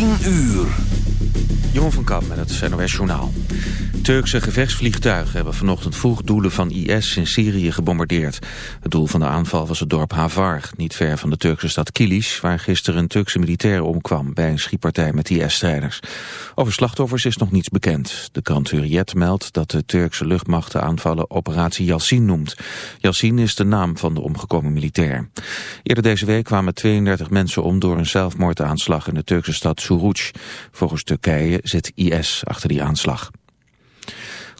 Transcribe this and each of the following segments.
10 uur. Jeroen van Kamp met het NOS Journaal. Turkse gevechtsvliegtuigen hebben vanochtend vroeg doelen van IS in Syrië gebombardeerd. Het doel van de aanval was het dorp Havar, niet ver van de Turkse stad Kilis... waar gisteren een Turkse militair omkwam bij een schietpartij met IS-strijders. Over slachtoffers is nog niets bekend. De krant Hurriyet meldt dat de Turkse luchtmacht de aanvallen operatie Yassin noemt. Yassin is de naam van de omgekomen militair. Eerder deze week kwamen 32 mensen om door een zelfmoordaanslag in de Turkse stad Suruc. Volgens Turkije zit IS achter die aanslag.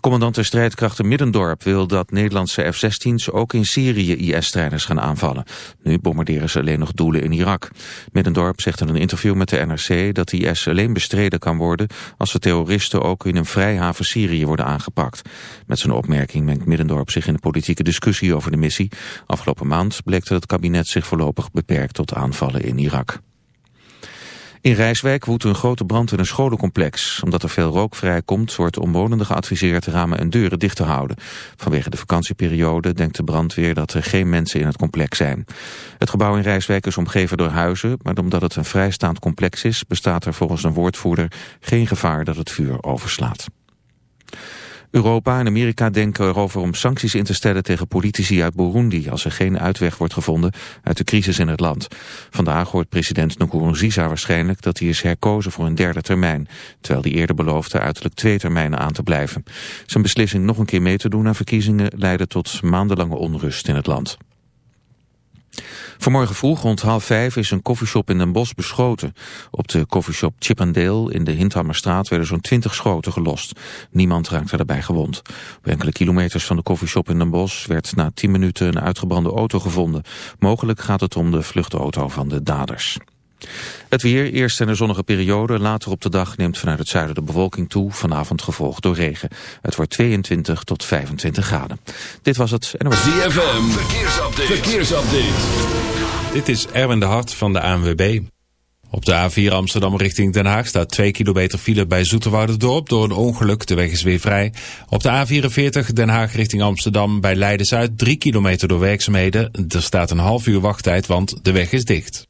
Commandant der strijdkrachten Middendorp wil dat Nederlandse F-16's ook in Syrië IS-strijders gaan aanvallen. Nu bombarderen ze alleen nog doelen in Irak. Middendorp zegt in een interview met de NRC dat IS alleen bestreden kan worden als de terroristen ook in een vrijhaven Syrië worden aangepakt. Met zijn opmerking mengt Middendorp zich in de politieke discussie over de missie. Afgelopen maand bleek dat het kabinet zich voorlopig beperkt tot aanvallen in Irak. In Rijswijk woedt een grote brand in een scholencomplex. Omdat er veel rook vrijkomt, wordt omwonenden geadviseerd ramen en deuren dicht te houden. Vanwege de vakantieperiode denkt de brandweer dat er geen mensen in het complex zijn. Het gebouw in Rijswijk is omgeven door huizen, maar omdat het een vrijstaand complex is, bestaat er volgens een woordvoerder geen gevaar dat het vuur overslaat. Europa en Amerika denken erover om sancties in te stellen tegen politici uit Burundi als er geen uitweg wordt gevonden uit de crisis in het land. Vandaag hoort president Nkurunziza waarschijnlijk dat hij is herkozen voor een derde termijn, terwijl hij eerder beloofde uiterlijk twee termijnen aan te blijven. Zijn beslissing nog een keer mee te doen aan verkiezingen leidde tot maandenlange onrust in het land. Vanmorgen vroeg rond half vijf is een koffieshop in Den Bosch beschoten. Op de koffieshop Chippendale in de Hindhammerstraat werden zo'n twintig schoten gelost. Niemand raakte daarbij gewond. Op enkele kilometers van de koffieshop in Den Bosch werd na tien minuten een uitgebrande auto gevonden. Mogelijk gaat het om de vluchtauto van de daders. Het weer, eerst in een zonnige periode, later op de dag neemt vanuit het zuiden de bewolking toe, vanavond gevolgd door regen. Het wordt 22 tot 25 graden. Dit was het NOS. ZFM, verkeersupdate. verkeersupdate. Dit is Erwin de Hart van de ANWB. Op de A4 Amsterdam richting Den Haag staat 2 kilometer file bij Dorp door een ongeluk. De weg is weer vrij. Op de A44 Den Haag richting Amsterdam bij Leiden-Zuid 3 kilometer door werkzaamheden. Er staat een half uur wachttijd, want de weg is dicht.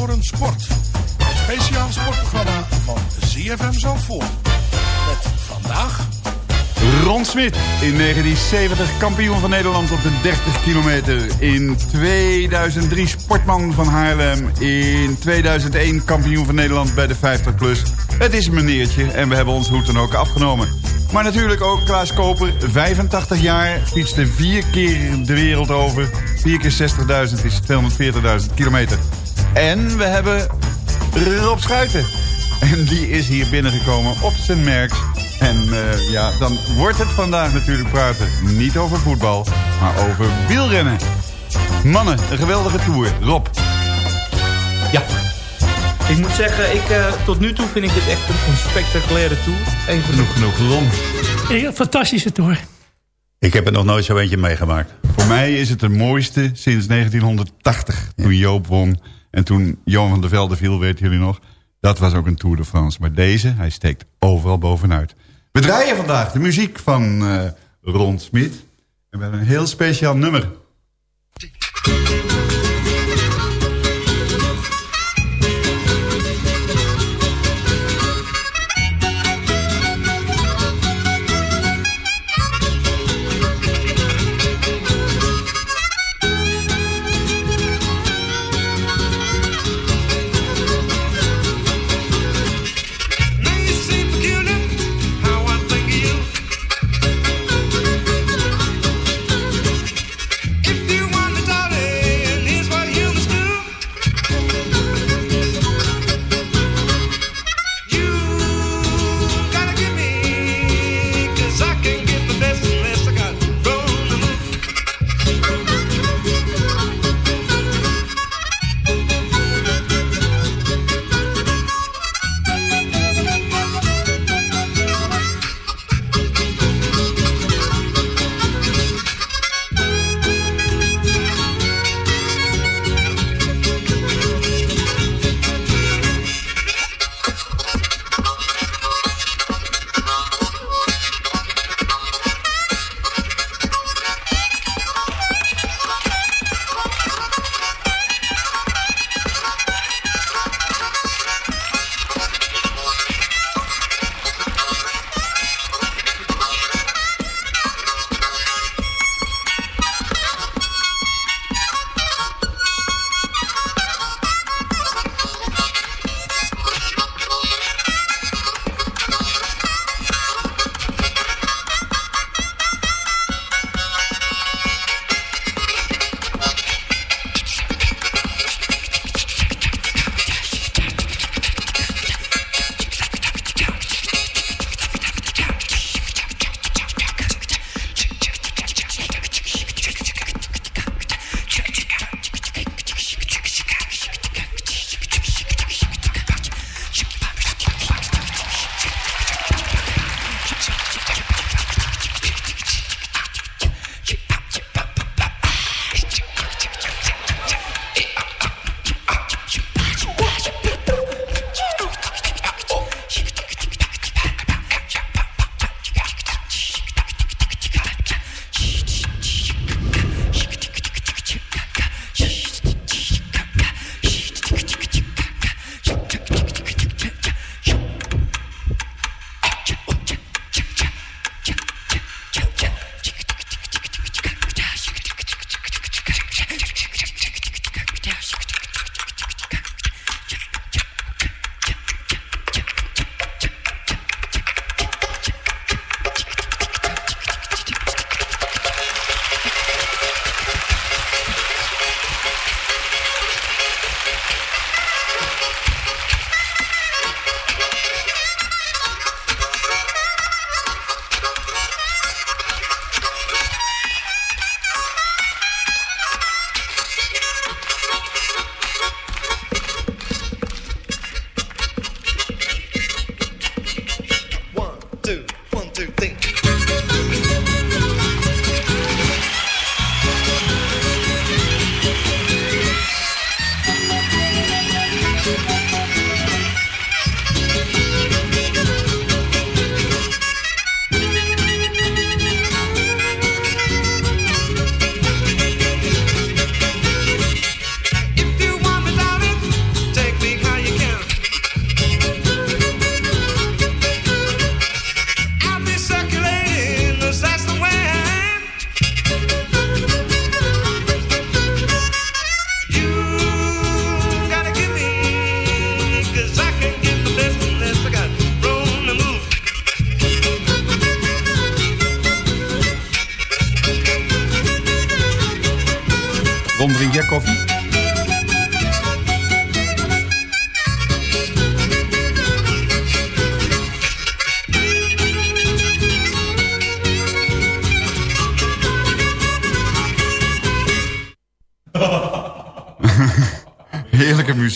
Watertoren Sport. Het speciaal sportprogramma van ZFM Zandvoort. Met vandaag... Ron Smit, in 1970 kampioen van Nederland op de 30 kilometer. In 2003 sportman van Haarlem. In 2001 kampioen van Nederland bij de 50 plus. Het is een meneertje en we hebben ons hoed dan ook afgenomen. Maar natuurlijk ook Klaas Koper, 85 jaar, fietste vier keer de wereld over. 4 keer 60.000 is 240.000 kilometer. En we hebben Rob Schuiten. En die is hier binnengekomen op zijn merk. En uh, ja, dan wordt het vandaag natuurlijk praten. Niet over voetbal, maar over wielrennen. Mannen, een geweldige tour. Rob. Ja. Ik moet zeggen, ik, uh, tot nu toe vind ik dit echt een, spectaculaire tour. Even genoeg, genoeg. Ron. Een fantastische tour. Ik heb er nog nooit zo eentje meegemaakt. Voor mij is het de mooiste sinds 1980. Toen Joop won en toen Johan van der Velde viel, weten jullie nog. Dat was ook een Tour de France. Maar deze, hij steekt overal bovenuit. We draaien vandaag de muziek van uh, Ron Smit. En we hebben een heel speciaal nummer.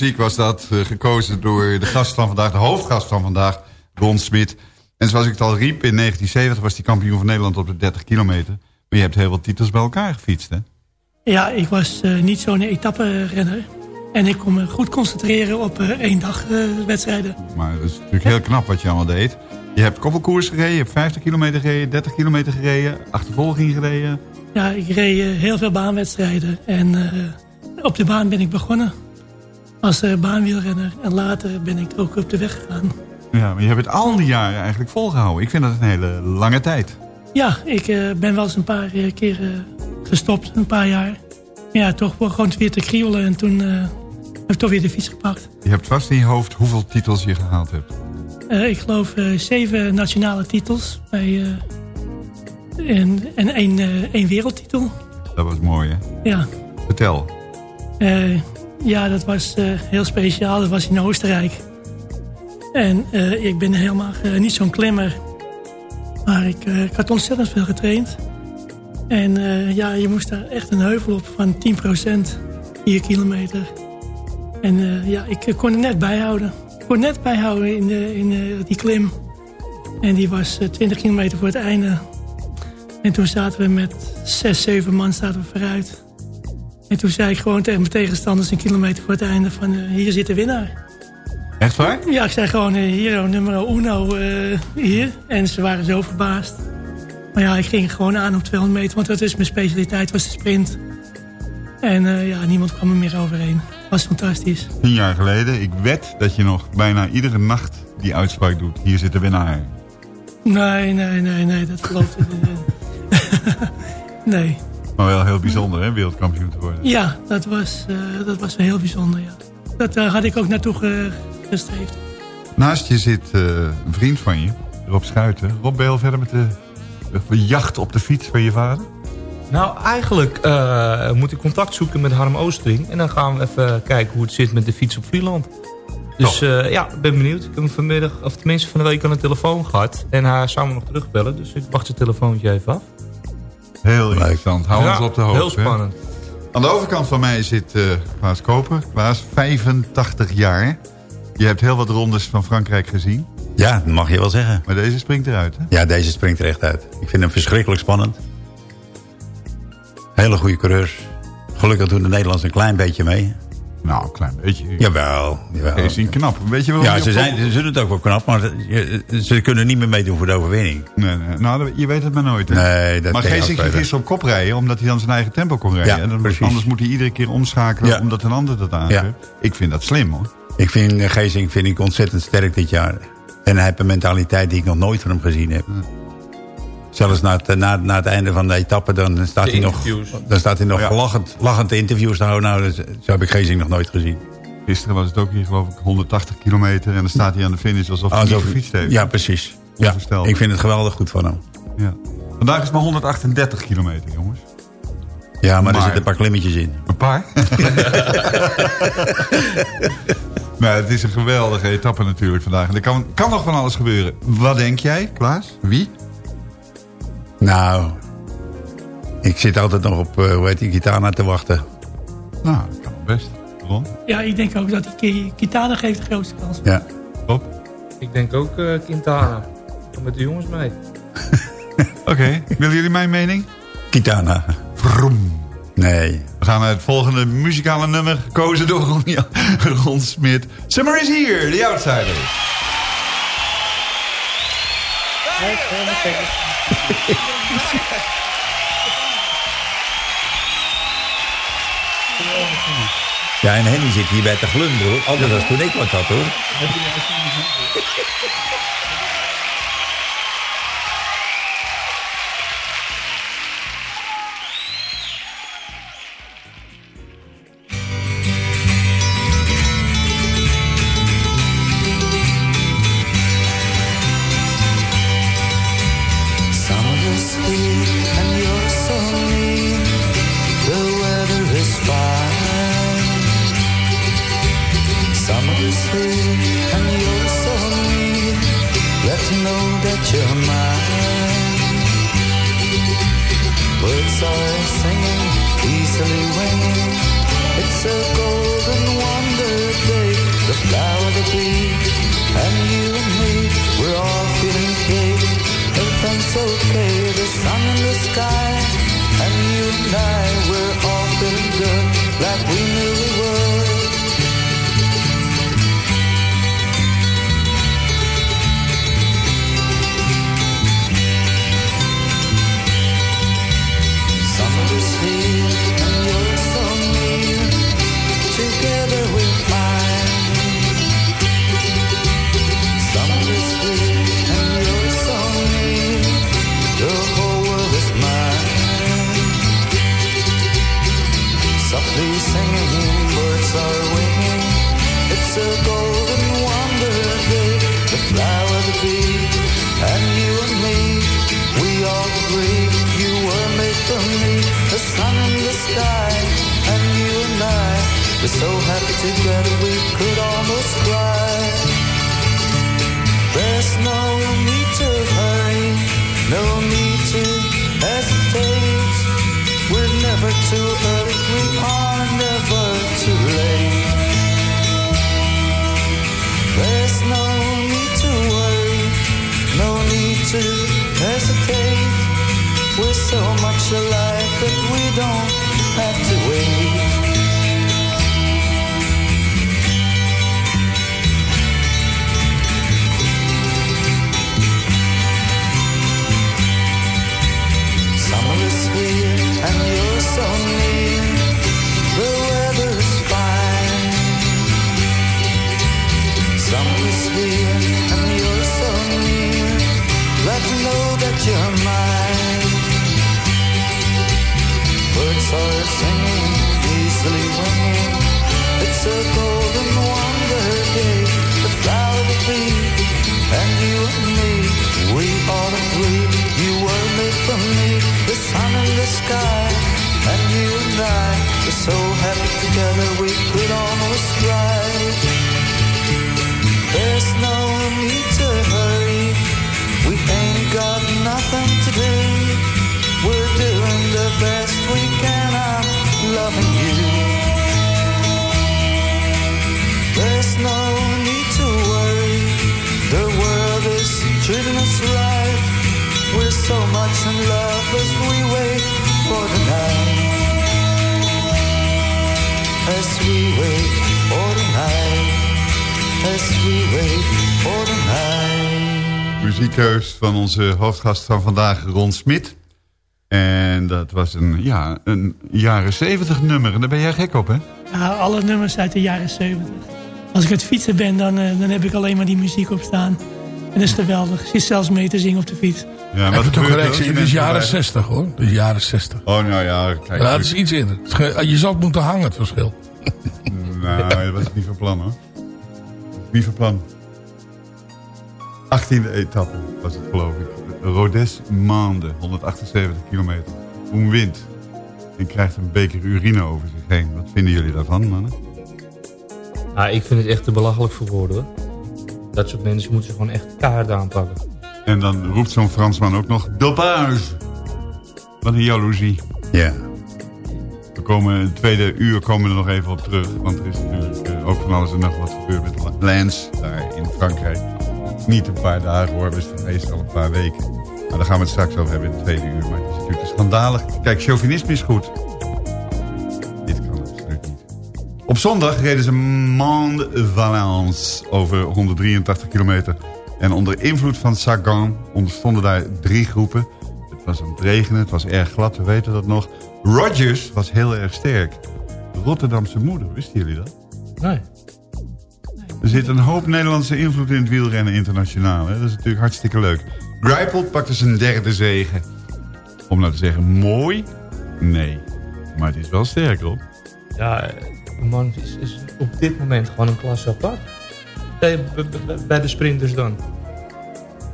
Muziek was dat, uh, gekozen door de gast van vandaag, de hoofdgast van vandaag, Ron Smit. En zoals ik het al riep, in 1970 was hij kampioen van Nederland op de 30 kilometer. Maar je hebt heel wat titels bij elkaar gefietst, hè? Ja, ik was uh, niet zo'n etappe-renner. En ik kon me goed concentreren op uh, één dag wedstrijden. Maar dat is natuurlijk heel knap wat je allemaal deed. Je hebt koppelkoers gereden, je hebt 50 kilometer gereden, 30 kilometer gereden, achtervolging gereden. Ja, ik reed heel veel baanwedstrijden. En op de baan ben ik begonnen als uh, baanwielrenner. En later ben ik ook op de weg gegaan. Ja, maar je hebt het al die jaren eigenlijk volgehouden. Ik vind dat een hele lange tijd. Ja, ik uh, ben wel eens een paar uh, keer gestopt, een paar jaar. Ja, toch gewoon weer te krielen en toen heb ik toch weer de fiets gepakt. Je hebt vast in je hoofd hoeveel titels je gehaald hebt. ik geloof zeven nationale titels bij, en, en één, één wereldtitel. Dat was mooi, hè? Ja. Vertel. Ja, dat was heel speciaal. Dat was in Oostenrijk. En uh, ik ben helemaal uh, niet zo'n klimmer. Maar ik, ik, had ontzettend veel getraind. En ja, je moest daar echt een heuvel op van 10%, 4 kilometer. En ja, ik kon er net bijhouden. Ik kon net bijhouden in, de, in die klim. En die was 20 kilometer voor het einde. En toen zaten we met 6, 7 man zaten we vooruit. En toen zei ik gewoon tegen mijn tegenstanders een kilometer voor het einde van hier zit de winnaar. Echt waar? Ja, ik zei gewoon uh, hier, nummer uno uh, hier. En ze waren zo verbaasd. Maar ja, ik ging gewoon aan op 200 meter, want dat is mijn specialiteit, was de sprint. En ja, niemand kwam er meer overheen. was fantastisch. Tien jaar geleden, ik wed dat je nog bijna iedere nacht die uitspraak doet. Hier zit de winnaar. Nee, nee, nee, nee, dat geloof ik niet. nee. Maar wel heel bijzonder, hè, wereldkampioen te worden. Ja, dat was, dat was wel heel bijzonder, ja. Dat had ik ook naartoe ge gestreefd. Naast je zit uh, een vriend van je, Rob Schuiten. Rob, ben je al verder met de, de jacht op de fiets van je vader? Nou, eigenlijk uh, moet ik contact zoeken met Harm Oostring. En dan gaan we even kijken hoe het zit met de fiets op Vlieland. Dus uh, ja, ik ben benieuwd. Ik heb hem vanmiddag, of tenminste van de week aan de telefoon gehad. En hij zou me nog terugbellen. Dus ik wacht zijn telefoontje even af. Heel interessant. Hou ons op de hoogte. Heel spannend. Aan de overkant van mij zit uh, Klaas Koper. Klaas, 85 jaar. Je hebt heel wat rondes van Frankrijk gezien. Ja, dat mag je wel zeggen. Maar deze springt eruit, hè? Ja, deze springt er echt uit. Ik vind hem verschrikkelijk spannend. Hele goede coureurs. Gelukkig doen de Nederlanders een klein beetje mee. Nou, een klein beetje. Jawel. jawel. Ze zien knap. Weet je wel ja, ze, zijn, ze zullen het ook wel knap, maar ze kunnen niet meer meedoen voor de overwinning. Nee, nee. Nou, je weet het maar nooit. Hè? Nee, dat maar Geesink ging gisteren op kop rijden, omdat hij dan zijn eigen tempo kon rijden. Ja, en dan, anders moet hij iedere keer omschakelen, ja. omdat een ander dat aangeeft. Ja. Ik vind dat slim, hoor. Ik vind Geesink vind ik ontzettend sterk dit jaar. En hij heeft een mentaliteit die ik nog nooit van hem gezien heb. Zelfs na het, na, na het einde van de etappe, dan staat, hij nog, dan staat hij nog ja. lachend, lachend de interviews te houden. Nou, dat, zo heb ik Geesink nog nooit gezien. Gisteren was het ook hier geloof ik 180 kilometer. En dan staat hij aan de finish alsof hij ah, niet gefietst heeft. Ja, precies. Ja, ik vind het geweldig goed van hem. Ja. Vandaag is maar 138 kilometer, jongens. Ja, maar, maar er zitten een paar klimmetjes in. Een paar? nou, het is een geweldige etappe natuurlijk vandaag. En er kan, kan nog van alles gebeuren. Wat denk jij, Klaas? Wie? Nou, ik zit altijd nog op, uh, hoe heet die, Kitana te wachten. Nou, dat kan best. Ron? Ja, ik denk ook dat die Kitana geeft de grootste kans. Ja. Rob? Ik denk ook uh, Quintana. Met de jongens mee. Oké, okay. willen jullie mijn mening? Kitana. Vroom. Nee. We gaan naar het volgende muzikale nummer, gekozen door Ron, ja, Ron Smit. Summer is here, The Outsiders. Ja, en Henny zit hier bij te glunderen. Altijd als toen ik wat had, hoor. Singing, easily winging. It's a golden wonder. sweet. And you and me, we're all feeling. Everything's okay, the sun in the sky. And you and I, we're all feeling good, like we knew we would. Singing, birds are winging. It's a golden wonder day. The flower, the bee, and you and me. We all agree you were made for me. The sun in the sky, and you and I. We're so happy together we could almost cry. There's no need to hurry, no need to hesitate. We're never too so much alive that we don't have to wait. Onze hoofdgast van vandaag, Ron Smit. En dat was een, ja, een jaren 70 nummer. En daar ben jij gek op, hè? Ja, alle nummers uit de jaren 70. Als ik het fietsen ben, dan, eh, dan heb ik alleen maar die muziek op staan. En dat is geweldig. Je zit zelfs mee te zingen op de fiets. Ja, Even toch er je het is jaren erbij- 60 hoor. Het is jaren 60. Oh, nou ja, kijk. Ja, dat is iets ge- Je zou het moeten hangen, het verschil. Nou, dat was ik niet van plan, hoor. Niet van plan. 18e etappe was het, geloof ik. Rodes Maande, 178 kilometer. Koen wint. En krijgt een beker urine over zich heen. Wat vinden jullie daarvan, mannen? Ah, ik vind het echt te belachelijk voor woorden hoor. Dat soort mensen moeten ze gewoon echt kaart aanpakken. En dan roept zo'n Fransman ook nog... Dopage! Wat een jaloezie. Ja. We komen in het tweede uur komen we er nog even op terug. Want er is natuurlijk eh, ook van alles en nog wat gebeurd met Lens daar in Frankrijk. Niet een paar dagen hoor, dus hij is al een paar weken. Maar daar gaan we het straks over hebben in het tweede uur. Maar het is natuurlijk schandalig. Kijk, chauvinisme is goed. Dit kan absoluut niet. Op zondag reden ze Mont Valence over 183 kilometer. En onder invloed van Sagan onderstonden daar drie groepen. Het was aan het regenen, het was erg glad, we weten dat nog. Rogers was heel erg sterk. De Rotterdamse moeder, wisten jullie dat? Nee. Er zit een hoop Nederlandse invloed in het wielrennen internationaal. Hè? Dat is natuurlijk hartstikke leuk. Greipel pakte zijn derde zegen. Om nou te zeggen, mooi? Nee. Maar het is wel sterk, Rob. Ja, de man is, is op dit moment gewoon een klasse apart. Bij, bij- bij- de sprinters dan.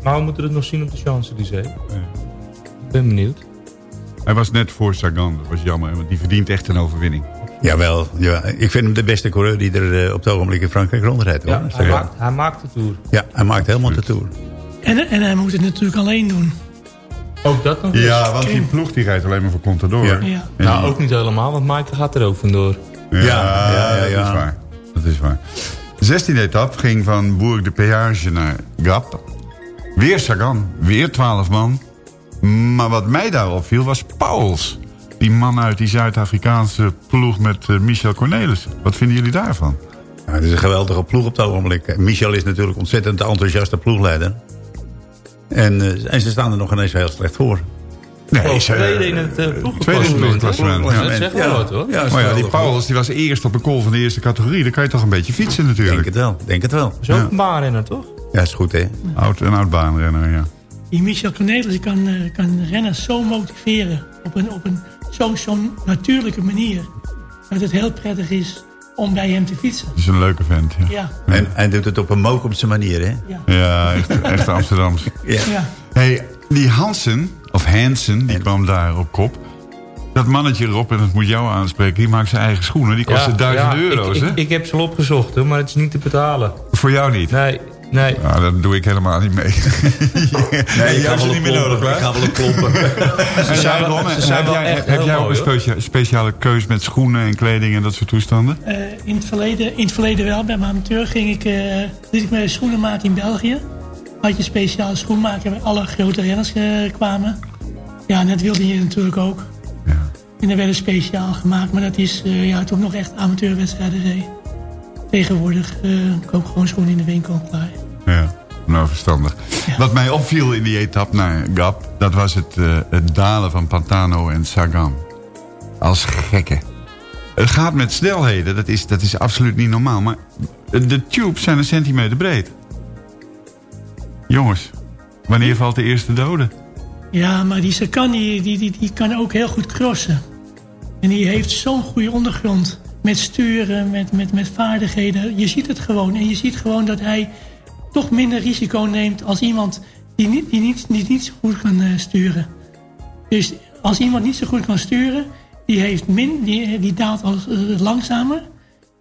Maar we moeten het nog zien op de Champs-Élysées. Ik ben benieuwd. Hij was net voor Sagan, dat was jammer. Want die verdient echt een overwinning. Jawel, ja. ik vind hem de beste coureur die er eh, op het ogenblik in Frankrijk rondrijdt. Hoor. Ja, hij, Zeg- maakt, hij maakt de Tour. ja, hij maakt helemaal de Tour. En, en hij moet het natuurlijk alleen doen. Ook dat nog. Ja, want die ploeg die rijdt alleen maar voor Contador. Ja. Ja. Nou, ook niet helemaal, want Maaike gaat er ook vandoor. Ja, Ja, ja, ja, dat ja. is waar. Dat is waar. 16e etappe ging van Bourg de Péage naar Gap. Weer Sagan, weer 12 man. Maar wat mij daarop viel was Pauls. Die man uit die Zuid-Afrikaanse ploeg met eh, Michel Cornelis. Wat vinden jullie daarvan? Ja, het is een geweldige ploeg op het ogenblik. Michel is natuurlijk ontzettend enthousiaste ploegleider. En, eh, en ze staan er nog ineens heel slecht voor. Nee, ze- tweede in het, uh, Tweede in het ploegklassement. Ja, dat zegt wel wat, hoor. Ja, maar ja, die Pauls die was eerst op een call van de eerste categorie. Dan kan je toch een beetje fietsen natuurlijk. Denk het wel, denk het wel. Zo een baanrenner, toch? Ja, is goed hè. Oud, een oud baanrenner, ja. Die Michel Cornelis kan, eh, kan renners zo motiveren. Op een, op een zo'n zo'n natuurlijke manier. Dat het heel prettig is om bij hem te fietsen. Dat is een leuke vent, ja. Ja. En hij doet het op een Mokumse manier hè. Ja, echt, echt Amsterdams. Ja. Ja. Hey, die Hansen, of Hansen, die kwam daar op kop. Dat mannetje erop, en dat moet jou aanspreken, die maakt zijn eigen schoenen. Die kosten Ja, duizend ja, euro's, ik, hè? ik, ik heb ze al opgezocht, hoor, maar het is niet te betalen. Voor jou niet? Nee, nee. Nou, dat doe ik helemaal niet mee. nee, ik hebt ze wel niet meer kloppen. nodig, Ik hè? ga wel op kloppen. En zijn jij, wel- Ron, ze zijn heb wel jij, echt heb jij ook een speciale keus met schoenen en kleding en dat soort toestanden? Eh, in, het verleden, in het verleden wel. Bij mijn amateur ging ik, eh liet ik me schoenen maken in België. Had je een speciale schoenmaker waar alle grote renners eh, kwamen. Ja, en dat wilde je natuurlijk ook. En er werden speciaal gemaakt, maar dat is eh, ja, toen nog echt amateurwedstrijden. Tegenwoordig eh koop gewoon schoenen in de winkel klaar. Ja, nou verstandig. Wat mij opviel in die etappe naar Gap... dat was het, eh, het dalen van Pantano en Sagan. Als gekken. Het gaat met snelheden, dat is, dat is absoluut niet normaal. Maar de tubes zijn een centimeter breed. Jongens, wanneer valt de eerste dode? Ja, maar die Sakan die, die, die, die kan ook heel goed crossen. En die heeft zo'n goede ondergrond. Met sturen, met, met, met vaardigheden. Je ziet het gewoon. En je ziet gewoon dat hij toch minder risico neemt als iemand die niet, die niet, niet zo goed kan eh, sturen. Dus als iemand niet zo goed kan sturen, die, heeft min, die, die daalt als, eh, langzamer.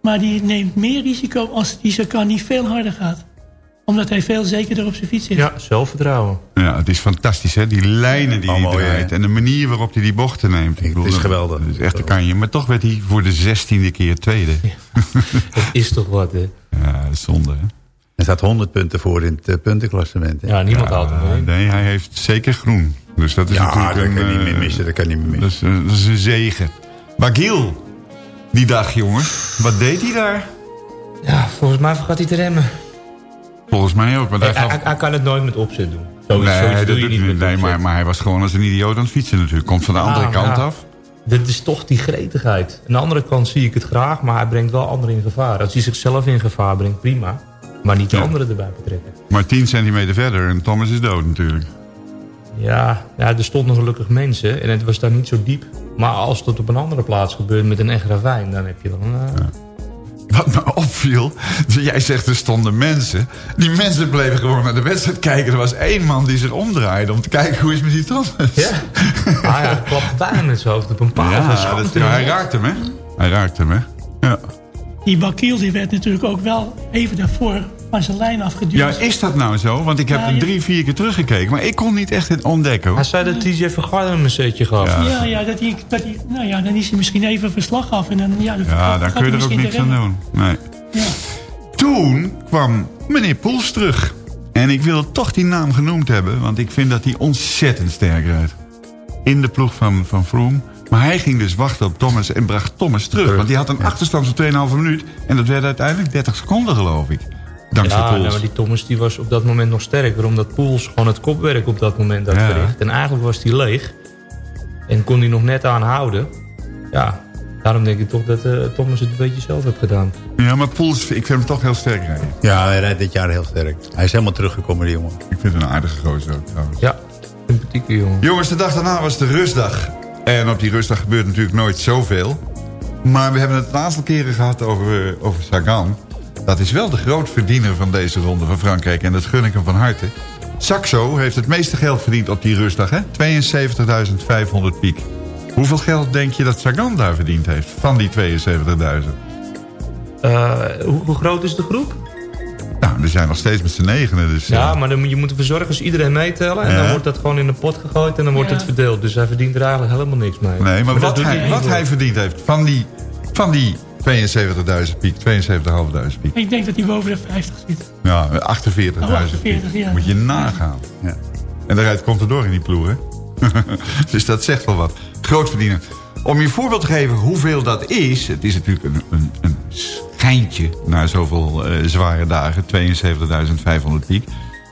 Maar die neemt meer risico als die Sakan niet veel harder gaat. Omdat hij veel zekerder op zijn fiets zit. Ja, zelfvertrouwen. Ja, het is fantastisch, hè? Die lijnen die Oh, hij mooi, hè? draait. En de manier waarop hij die bochten neemt. Ik bedoel, is dat- geweldig. Dat is echt een kanje. Maar toch werd hij voor de zestiende keer tweede. Dat is toch wat, hè? Ja, dat is zonde, hè? Er staat 100 punten voor in het eh, puntenklassement. hè. Ja, niemand Ja, houdt hem. Nee, hij heeft zeker groen. Dus dat is Ja, natuurlijk dat een, kan je niet meer eh, missen. Dat kan je niet meer Dat missen. is, eh, dat is een zegen. Bagiel, die dag jongens. Wat deed hij daar? Ja, volgens mij vergat hij te remmen. Volgens mij ook. Want hij Hij, gaf... hij- hij kan het nooit met opzet doen. Zoiets, nee, zoiets doe je niet nee maar, maar hij was gewoon als een idioot aan het fietsen natuurlijk. Komt van de andere Ja, kant ja. af. Dat is toch die gretigheid. Aan de andere kant zie ik het graag, maar hij brengt wel anderen in gevaar. Als hij zichzelf in gevaar brengt, prima. Maar niet de Ja. anderen erbij betrekken. Maar 10 centimeter verder en Thomas is dood natuurlijk. Ja, ja, er stonden gelukkig mensen en het was daar niet zo diep. Maar als dat op een andere plaats gebeurt met een echt ravijn, dan heb je dan... Wat me opviel, jij zegt er stonden mensen. Die mensen bleven gewoon naar de wedstrijd kijken. Er was één man die zich omdraaide om te kijken hoe is met die Thomas. Ja? Ah ja, hij klapte bijna met zijn hoofd op een paal. Ja, dat, ja, hij raakte hem, hè? Hij raakte hem, hè? Ja. Die Bakiel die werd natuurlijk ook wel even daarvoor van zijn lijn afgeduwd. ja, is dat nou zo? Want ik heb Ja, er ja. drie, vier keer teruggekeken. Maar ik kon niet echt het ontdekken. Hij zei dat TJ Vergarden hem een setje gaf. Ja. Ja, ja, dat hij, dat hij, nou ja, dan is hij misschien even verslag af. En dan, ja, dan Ja, daar kun je hij er ook niks aan doen. Nee. Ja. Toen kwam meneer Poels terug. En ik wil toch die naam genoemd hebben. Want ik vind dat hij ontzettend sterk rijdt. In de ploeg van, van Froome. Maar hij ging dus wachten op Thomas en bracht Thomas terug. Want die had een achterstand van 2,5 minuut. En dat werd uiteindelijk 30 seconden geloof ik. Dankzij Ja, Poels. nou, maar die Thomas die was op dat moment nog sterker. Omdat Poels gewoon het kopwerk op dat moment had Ja. verricht. En eigenlijk was hij leeg. En kon hij nog net aanhouden. Ja, daarom denk ik toch dat eh, Thomas het een beetje zelf heeft gedaan. Ja, maar Poels, ik vind hem toch heel sterk rijden. Ja, hij rijdt dit jaar heel sterk. Hij is helemaal teruggekomen, die jongen. Ik vind hem een aardige gozer ook trouwens. Ja, sympathieke jongen. Jongens, de dag daarna was de rustdag. En op die rustdag gebeurt natuurlijk nooit zoveel. Maar we hebben het een aantal keren gehad over, eh, over Sagan. Dat is wel de grootverdiener van deze ronde van Frankrijk. En dat gun ik hem van harte. Saxo heeft het meeste geld verdiend op die rustdag. hè? 72.500 piek. Hoeveel geld denk je dat Sagan daar verdiend heeft? Van die 72.000? Eh, hoe, hoe groot is de groep? Nou, er zijn nog steeds met z'n negenen. Dus, Ja, eh, maar dan moet je moet ervoor zorgen als iedereen meetellen. En Ja. dan wordt dat gewoon in een pot gegooid en dan wordt Ja. het verdeeld. Dus hij verdient er eigenlijk helemaal niks mee. Nee, maar, wat, hij, niet wat hij verdiend heeft van die, van die 72.000 piek, 72.500 piek. Ik denk dat hij boven de 50 zit. Ja, 48.000 Oh, 48, piek. ja. Moet je nagaan. Ja. En daar rijdt Contador in die ploeg, hè? dus dat zegt wel wat. Groot verdienen. Om je voorbeeld te geven hoeveel dat is... het is natuurlijk een, een, een schijntje na zoveel eh, zware dagen. 72.500 piek.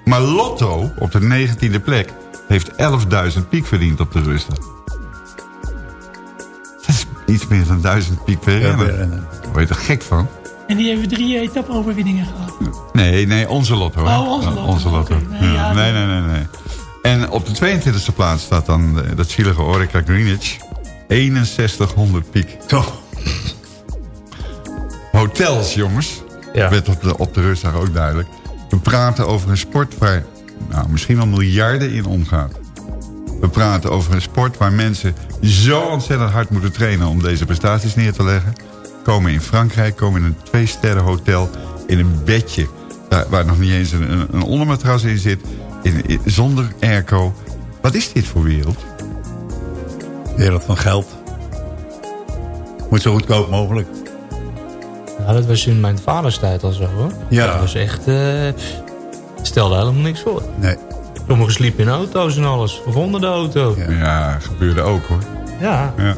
Maar Lotto op de 19e plek heeft 11.000 piek verdiend op de rust. Iets meer dan 1000 piek per Ja, renner. per renner. Daar word je er gek van? En die hebben drie etappe-overwinningen gehad. Nee, nee, onze lotto. Oh, onze lotto, onze lotto. Nee, Ja, ja, nee, dat- nee, nee, nee. En op de 22e plaats staat dan eh, dat zielige Orica Greenwich. 6100 piek. Toch? Hotels, jongens. Ja. Werd op de, op de rustdag ook duidelijk. We praten over een sport waar nou, misschien wel miljarden in omgaat. We praten over een sport waar mensen zo ontzettend hard moeten trainen... om deze prestaties neer te leggen. Komen in Frankrijk, komen in een twee-sterren hotel... in een bedje daar, waar nog niet eens een, een, ondermatras in zit... In, in- zonder airco. Wat is dit voor wereld? Wereld van geld. Moet zo goedkoop mogelijk. Ja, dat was in mijn vaders tijd al zo, hoor. Ja. Dat was echt... eh, pff, stelde helemaal niks voor. Nee. Sommigen sliepen in auto's en alles. Of onder de auto. Ja. Ja, gebeurde ook hoor. Ja. Ja.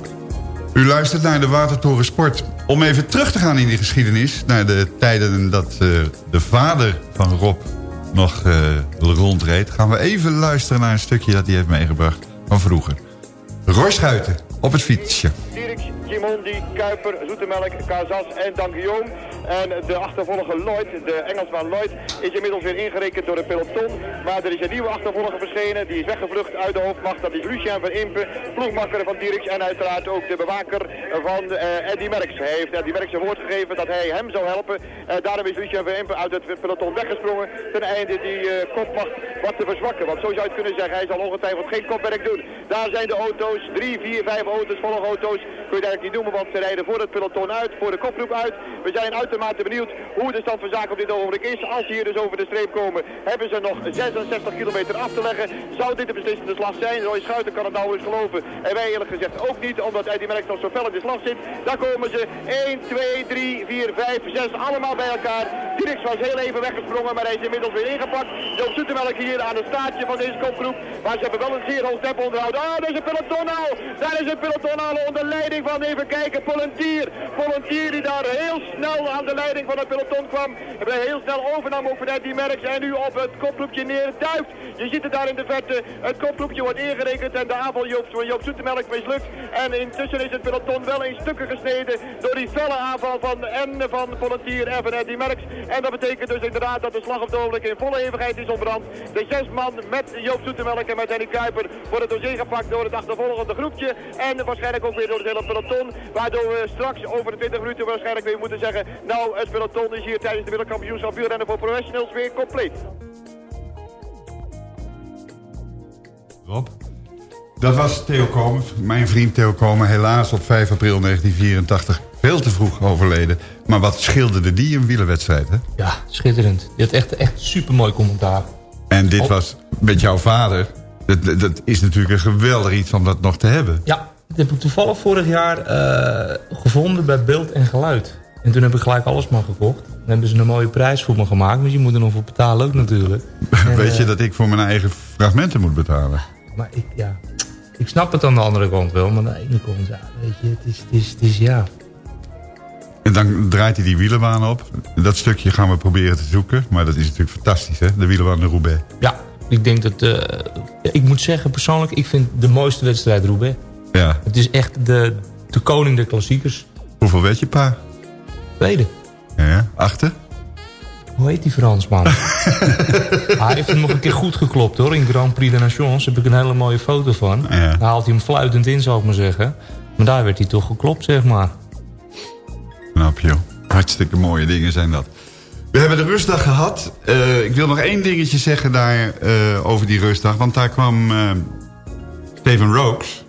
U luistert naar de Watertoren Sport. Om even terug te gaan in die geschiedenis... naar de tijden dat eh, de vader van Rob nog eh, rondreed... gaan we even luisteren naar een stukje dat hij heeft meegebracht van vroeger. Roy Schuiten op het fietsje. Gimondi, Kuiper, Zoetemelk, Casas en Dan Guillaume. En de achtervolger Lloyd, de Engelsman Lloyd, is inmiddels weer ingerekend door het peloton. Maar er is een nieuwe achtervolger verschenen, die is weggevlucht uit de hoofdmacht. Dat is Lucien van Impe, ploegmakker van Dirks en uiteraard ook de bewaker van eh Eddie Merckx. Hij heeft Eddie Merckx een woord gegeven dat hij hem zou helpen. Eh, daarom is Lucien van Impe uit het peloton weggesprongen ten einde die eh, kopmacht wat te verzwakken. Want zo zou je het kunnen zeggen, hij zal ongetwijfeld geen kopwerk doen. Daar zijn de auto's, drie, vier, vijf auto's, volle auto's. Kun je eigenlijk niet want ze rijden voor het peloton uit, voor de kopgroep uit. We zijn uitermate benieuwd hoe de stand van zaken op dit ogenblik is. Als ze hier dus over de streep komen, hebben ze nog 66 kilometer af te leggen. Zou dit de beslissende slag zijn? Roy Schuiten kan het nauwelijks geloven. En wij eerlijk gezegd ook niet, omdat Eddie Merckx nog zo fel in de slag zit. Daar komen ze 1, 2, 3, 4, 5, 6, allemaal bij elkaar. Dirks was heel even weggesprongen, maar hij is inmiddels weer ingepakt. Joop Zoetemelk hier aan het staartje van deze kopgroep. Maar ze hebben wel een zeer hoog tempo onderhouden. Oh, daar is een peloton al! Daar is een peloton al onder leiding van, even kijken, Volunteer. Volunteer die daar heel snel aan de leiding van het peloton kwam. En bij heel snel overnam ook van Eddie Merckx. En nu op het kopgroepje neerduikt. Je ziet het daar in de verte. Het kopgroepje wordt ingerekend en de aanval Joop, Joop Zoetemelk mislukt. En intussen is het peloton wel in stukken gesneden door die felle aanval van en van Volunteer en van Eddie Merckx. En dat betekent dus inderdaad dat de slag op ogenblik in volle eeuwigheid is ontbrand. De zes man met Joop Zoetemelk en met Henny Kuiper worden dus ingepakt door het achtervolgende groepje. En waarschijnlijk ook weer door het hele peloton. Waardoor we straks over de 20 minuten waarschijnlijk weer moeten zeggen... nou, het peloton is hier tijdens de wereldkampioenschap wielrennen voor professionals weer compleet. Rob? Dat was Theo Komen, mijn vriend Theo Komen. Helaas op 5 april 1984 veel te vroeg overleden. Maar wat schilderde die een wielerwedstrijd, hè? Ja, schitterend. Die had echt, echt supermooi commentaar. En dit Op- was met jouw vader. Dat, dat- is natuurlijk een geweldig iets om dat nog te hebben. Ja, heb ik toevallig vorig jaar eh, gevonden bij Beeld en Geluid. En toen heb ik gelijk alles maar gekocht. Dan hebben ze een mooie prijs voor me gemaakt. Want je moet er nog voor betalen ook natuurlijk. En, Weet je eh, dat ik voor mijn eigen fragmenten moet betalen? Maar ik, ja, ik snap het aan de andere kant wel. Maar aan de ene kant, ja, weet je, het is, het is, het is ja. En dan draait hij die wielenbaan op. Dat stukje gaan we proberen te zoeken. Maar dat is natuurlijk fantastisch, hè? De wielenbaan de Roubaix. Ja, ik denk dat... eh, ik moet zeggen, persoonlijk, ik vind de mooiste wedstrijd Roubaix. Ja. Het is echt de, de koning der klassiekers. Hoeveel weet je, pa? Tweede. Ja, ja. Achter? Hoe heet die Fransman? hij heeft hem nog een keer goed geklopt hoor. In Grand Prix de Nations heb ik een hele mooie foto van. Ja. Daar haalt hij hem fluitend in, zou ik maar zeggen. Maar daar werd hij toch geklopt, zeg maar. Knap, joh. Hartstikke mooie dingen zijn dat. We hebben de rustdag gehad. Eh, ik wil nog één dingetje zeggen daar eh, over die rustdag. Want daar kwam eh, Steven Rooks.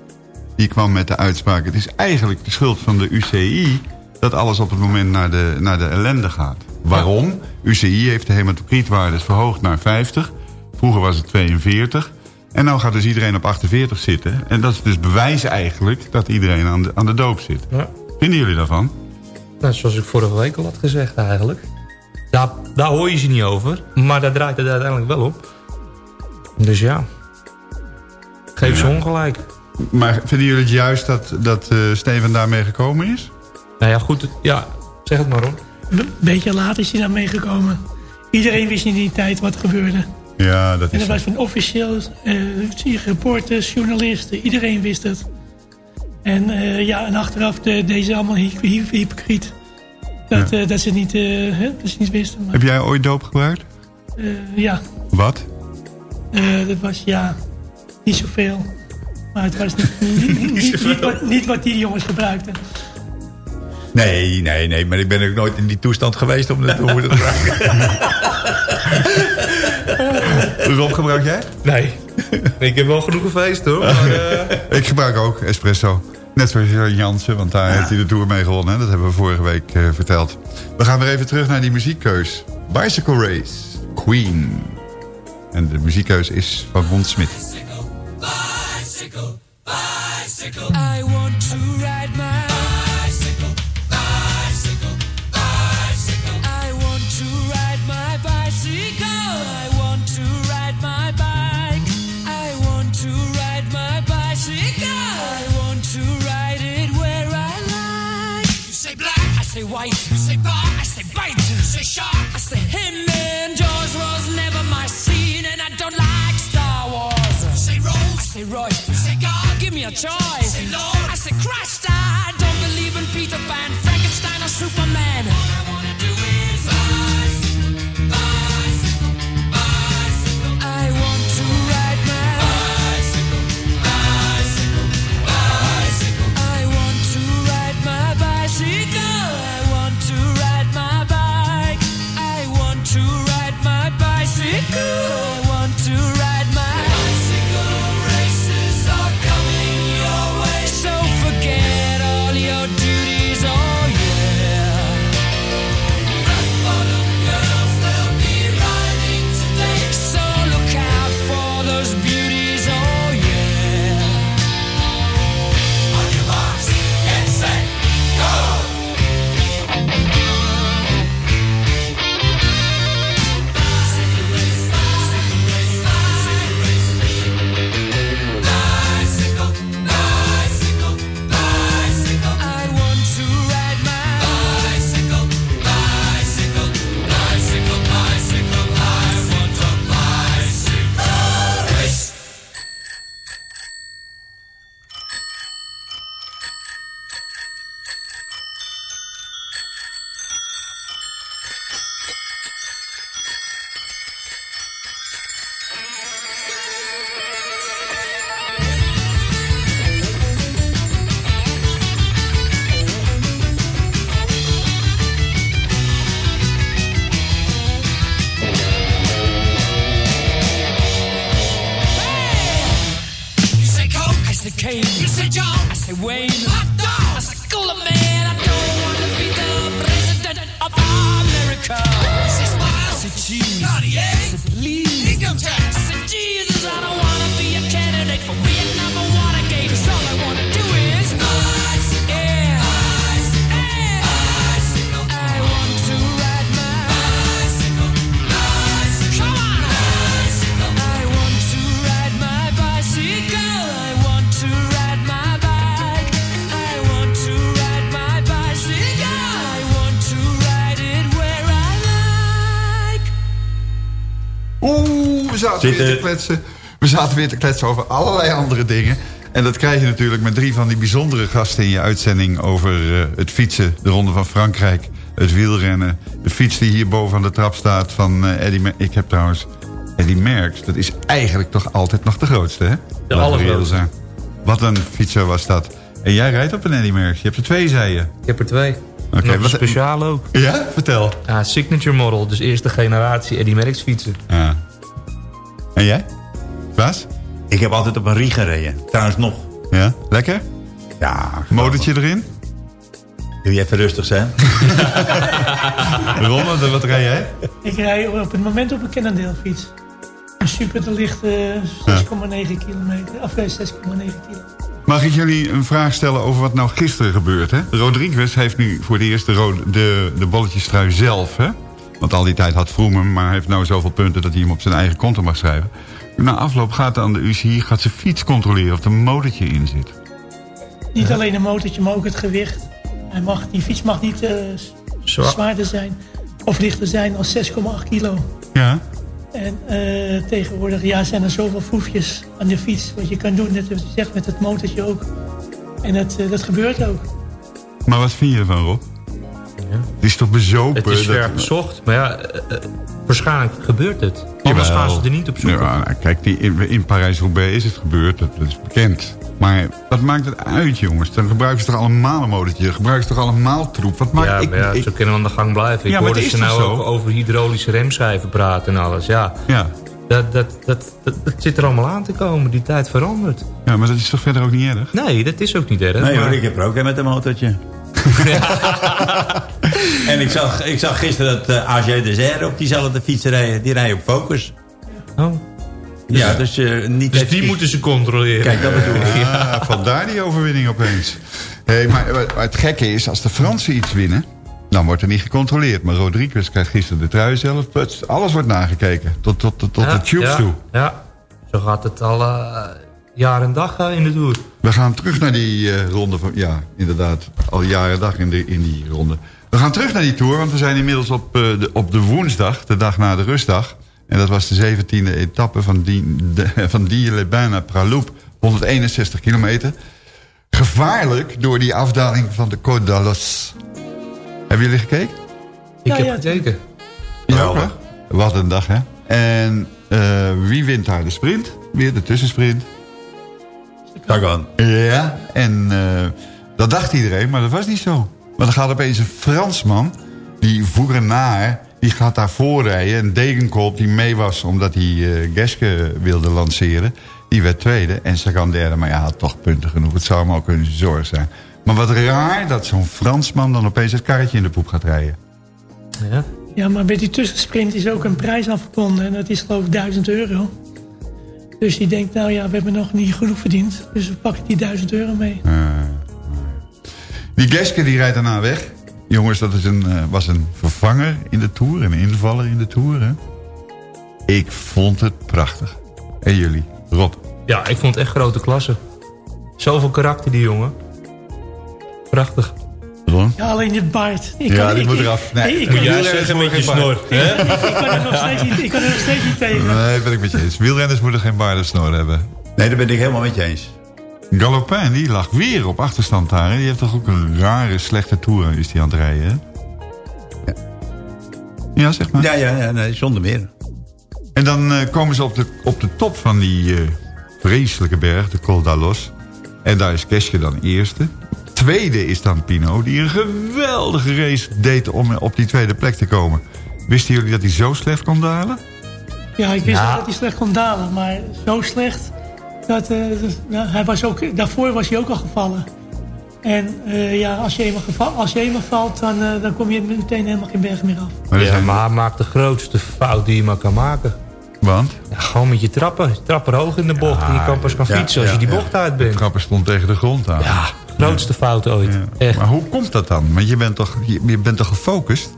Die kwam met de uitspraak. Het is eigenlijk de schuld van de UCI... dat alles op het moment naar de, naar de ellende gaat. Waarom? UCI heeft de hematocrietwaardes verhoogd naar 50. Vroeger was het 42. En nou gaat dus iedereen op 48 zitten. En dat is dus bewijs eigenlijk dat iedereen aan de, aan de doop zit. Ja. Vinden jullie daarvan? Nou, zoals ik vorige week al had gezegd eigenlijk. Daar, daar hoor je ze niet over. Maar daar draait het uiteindelijk wel op. Dus ja. Geef ze ongelijk. Maar vinden jullie het juist dat, dat eh, Steven daarmee gekomen is? Nou ja, goed. Ja, zeg het maar, Ron. Een beetje laat is hij daar meegekomen. Iedereen wist in die tijd wat gebeurde. Ja, dat En is dat was van officieel, eh, zie je, reporters, journalisten, iedereen wist het. En eh, ja, en achteraf de, deze allemaal hy hy- hypocriet. Dat, eh, dat, ze niet, eh, hè, dat ze niet wisten. Maar, Heb jij ooit doop gebruikt? eh, ja, Wat? eh, dat was ja, niet zoveel. Maar het was niet, niet, niet, niet, niet wat, niet wat die jongens gebruikten. Nee, nee, nee. Maar ik ben ook nooit in die toestand geweest om dat te moeten gebruiken. Rob, gebruik jij? Nee. ik heb wel genoeg gefeest hoor. Maar, eh, Ik gebruik ook espresso. Net zoals Jan Jansen, want daar heeft hij de Tour mee gewonnen. hè. Dat hebben we vorige week eh, verteld. We gaan weer even terug naar die muziekkeus. Bicycle Race, Queen. En de muziekkeus is van Ron Smit. Bicycle, bicycle. I want to ride my a choice. I said, Christ. I don't believe in Peter Pan, Frankenstein, or Superman. Zaten Zitten. weer te kletsen. We zaten weer te kletsen over allerlei andere dingen. En dat krijg je natuurlijk met drie van die bijzondere gasten in je uitzending... over eh, het fietsen, de Ronde van Frankrijk, het wielrennen... de fiets die hier boven aan de trap staat van eh Eddy Mer- Ik heb trouwens Eddy Merckx. Dat is eigenlijk toch altijd nog de grootste, hè? We allergrootste. Wat een fietser was dat. En jij rijdt op een Eddy Merckx. Je hebt er twee, zei je. ik heb er twee. Oké, Nog een wat- speciaal ook. Ja, vertel. Ja, signature model, dus eerste generatie Eddie Merckx fietsen. Ja. En jij? Klaas? Ik heb altijd op een rie gereden. Trouwens nog. Ja, lekker? Ja. Motortje erin? Wil je even rustig zijn? Ron, wat- wat rij jij? Ik rij op het moment op een Cannondale fiets. Een super te lichte 6,9 kilometer. Of nee, 6,9 kilo. Mag ik jullie een vraag stellen over wat nou gisteren gebeurt? Hè? Rodriguez heeft nu voor het eerst de, rode, de, de bolletjestrui zelf. Hè? Want al die tijd had Vroom hem, maar hij heeft nou zoveel punten... dat hij hem op zijn eigen konto mag schrijven. Na afloop gaat aan de UCI gaat zijn fiets controleren of er een motortje in zit. Niet alleen een motortje, maar ook het gewicht. Hij mag, die fiets mag niet eh, zwaarder zijn of lichter zijn dan 6,8 kilo. Ja. En eh, tegenwoordig ja, zijn er zoveel foefjes aan de fiets. Wat je kan doen, net als je zegt, met het motortje ook. En dat, eh, dat gebeurt ook. Maar wat vind je ervan, Rob? Ja. Is toch bezopen? Het is dat- ver gezocht, maar ja, eh, eh, waarschijnlijk gebeurt het. Anders gaan ze er niet op zoeken. Ja, nou, kijk, die, in, in Parijs-Roubaix is het gebeurd, dat, dat is bekend. Maar wat maakt het uit, jongens? Dan gebruiken ze toch allemaal een motortje? Dan gebruiken ze toch allemaal troep? Wat maakt ja, ik, maar ja, ik- zo kunnen we aan de gang blijven. Ik Ja, maar hoorde ze is nou ook over hydraulische remschijven praten en alles. Ja, ja. dat, dat, dat, dat, dat zit er allemaal aan te komen. Die tijd verandert. ja, maar dat is toch verder ook niet erg? Nee, dat is ook niet erg. Nee maar- hoor, ik heb er ook een met een motortje. En ik zag, ik zag gisteren dat uh, AG Desert op diezelfde fiets rijden. Die rijden op Focus. Oh. Ja, dus eh, niet... Dus die moeten ze controleren. Kijk, dat bedoel ik. Ja, vandaar die overwinning opeens. Hey, maar, maar het gekke is, als de Fransen iets winnen... dan wordt er niet gecontroleerd. Maar Rodriguez krijgt gisteren de trui zelf. Alles wordt nagekeken. Tot, tot, tot, tot Ja, de tubes ja, toe. Ja, zo gaat het al eh, jaar en dag eh, in de Tour. We gaan terug naar die eh, ronde van... Ja, inderdaad. Al jaren dag in, de, in die ronde. We gaan terug naar die Tour. Want we zijn inmiddels op, eh, de, op de woensdag. De dag na de rustdag. En dat was de 17e etappe van, die, de, van naar Praloup. 161 kilometer. Gevaarlijk door die afdaling van de Côte d'Alos. Hebben jullie gekeken? Ik Ja, heb ja, gekeken. Geweldig. Wat een dag, hè? En eh, wie wint daar de sprint? Weer de tussensprint. Sagan. Ja, en eh, dat dacht iedereen, maar dat was niet zo. Want er gaat opeens een Fransman, die Voerenaar, die gaat daar voorrijden. En Degenkolb, die mee was omdat hij eh Geske wilde lanceren, die werd tweede. En Sagan derde, maar ja, had toch punten genoeg. Het zou hem ook een zorg zijn. Maar wat raar dat zo'n Fransman dan opeens het karretje in de poep gaat rijden. Ja. Ja, maar met die tussensprint is ook een prijs aan verbonden. En dat is geloof ik 1000 euro. Dus die denkt, nou ja, we hebben nog niet genoeg verdiend. Dus we pakken die 1000 euro mee. Eh, Die Geske die rijdt daarna weg. Jongens, dat is een, eh, was een vervanger in de Tour. Een invaller in de Tour. Hè? Ik vond het prachtig. En jullie? Rob? ja, ik vond het echt grote klasse. Zoveel karakter die jongen. Prachtig. Ja, alleen dit baard. Ik Ja, kan- die ik- moet eraf. Nee, ik- ik moet kan- jij zeggen met je snor, Ik ik kan er nog steeds niet- ik kan er nog steeds niet tegen. Nee, ben ik met je eens. Wielrenners moeten geen baardensnor hebben. Nee, daar ben ik helemaal met je eens. Galopin, die lag weer op achterstand daar. Hè? Die heeft toch ook een rare, slechte Tour is die aan het rijden, hè? Ja. Ja, zeg maar. Ja, ja, ja nee, zonder meer. En dan eh, komen ze op de, op de top van die eh, vreselijke berg, de Col d'Alos. En daar is Keske dan eerste. Tweede is dan Pino, die een geweldige race deed om op die tweede plek te komen. Wisten jullie dat hij zo slecht kon dalen? Ja, ik wist Ja. dat hij slecht kon dalen. Maar zo slecht. Dat, eh, dat- ja, hij was ook, daarvoor was hij ook al gevallen. En eh, ja, als je eenmaal, geval, als je eenmaal valt, dan, eh, dan kom je meteen helemaal geen berg meer af. Maar Ja, maar hij maakt de grootste fout die je maar kan maken. Want? Ja, gewoon met je trappen. Trappen hoog in de bocht. en je kan pas gaan ja, fietsen als ja, je die ja. bocht uit De bent. trapper stond tegen de grond aan. Ja, grootste fout ooit. Echt. Maar hoe komt dat dan? Want je bent toch, je, je bent toch gefocust?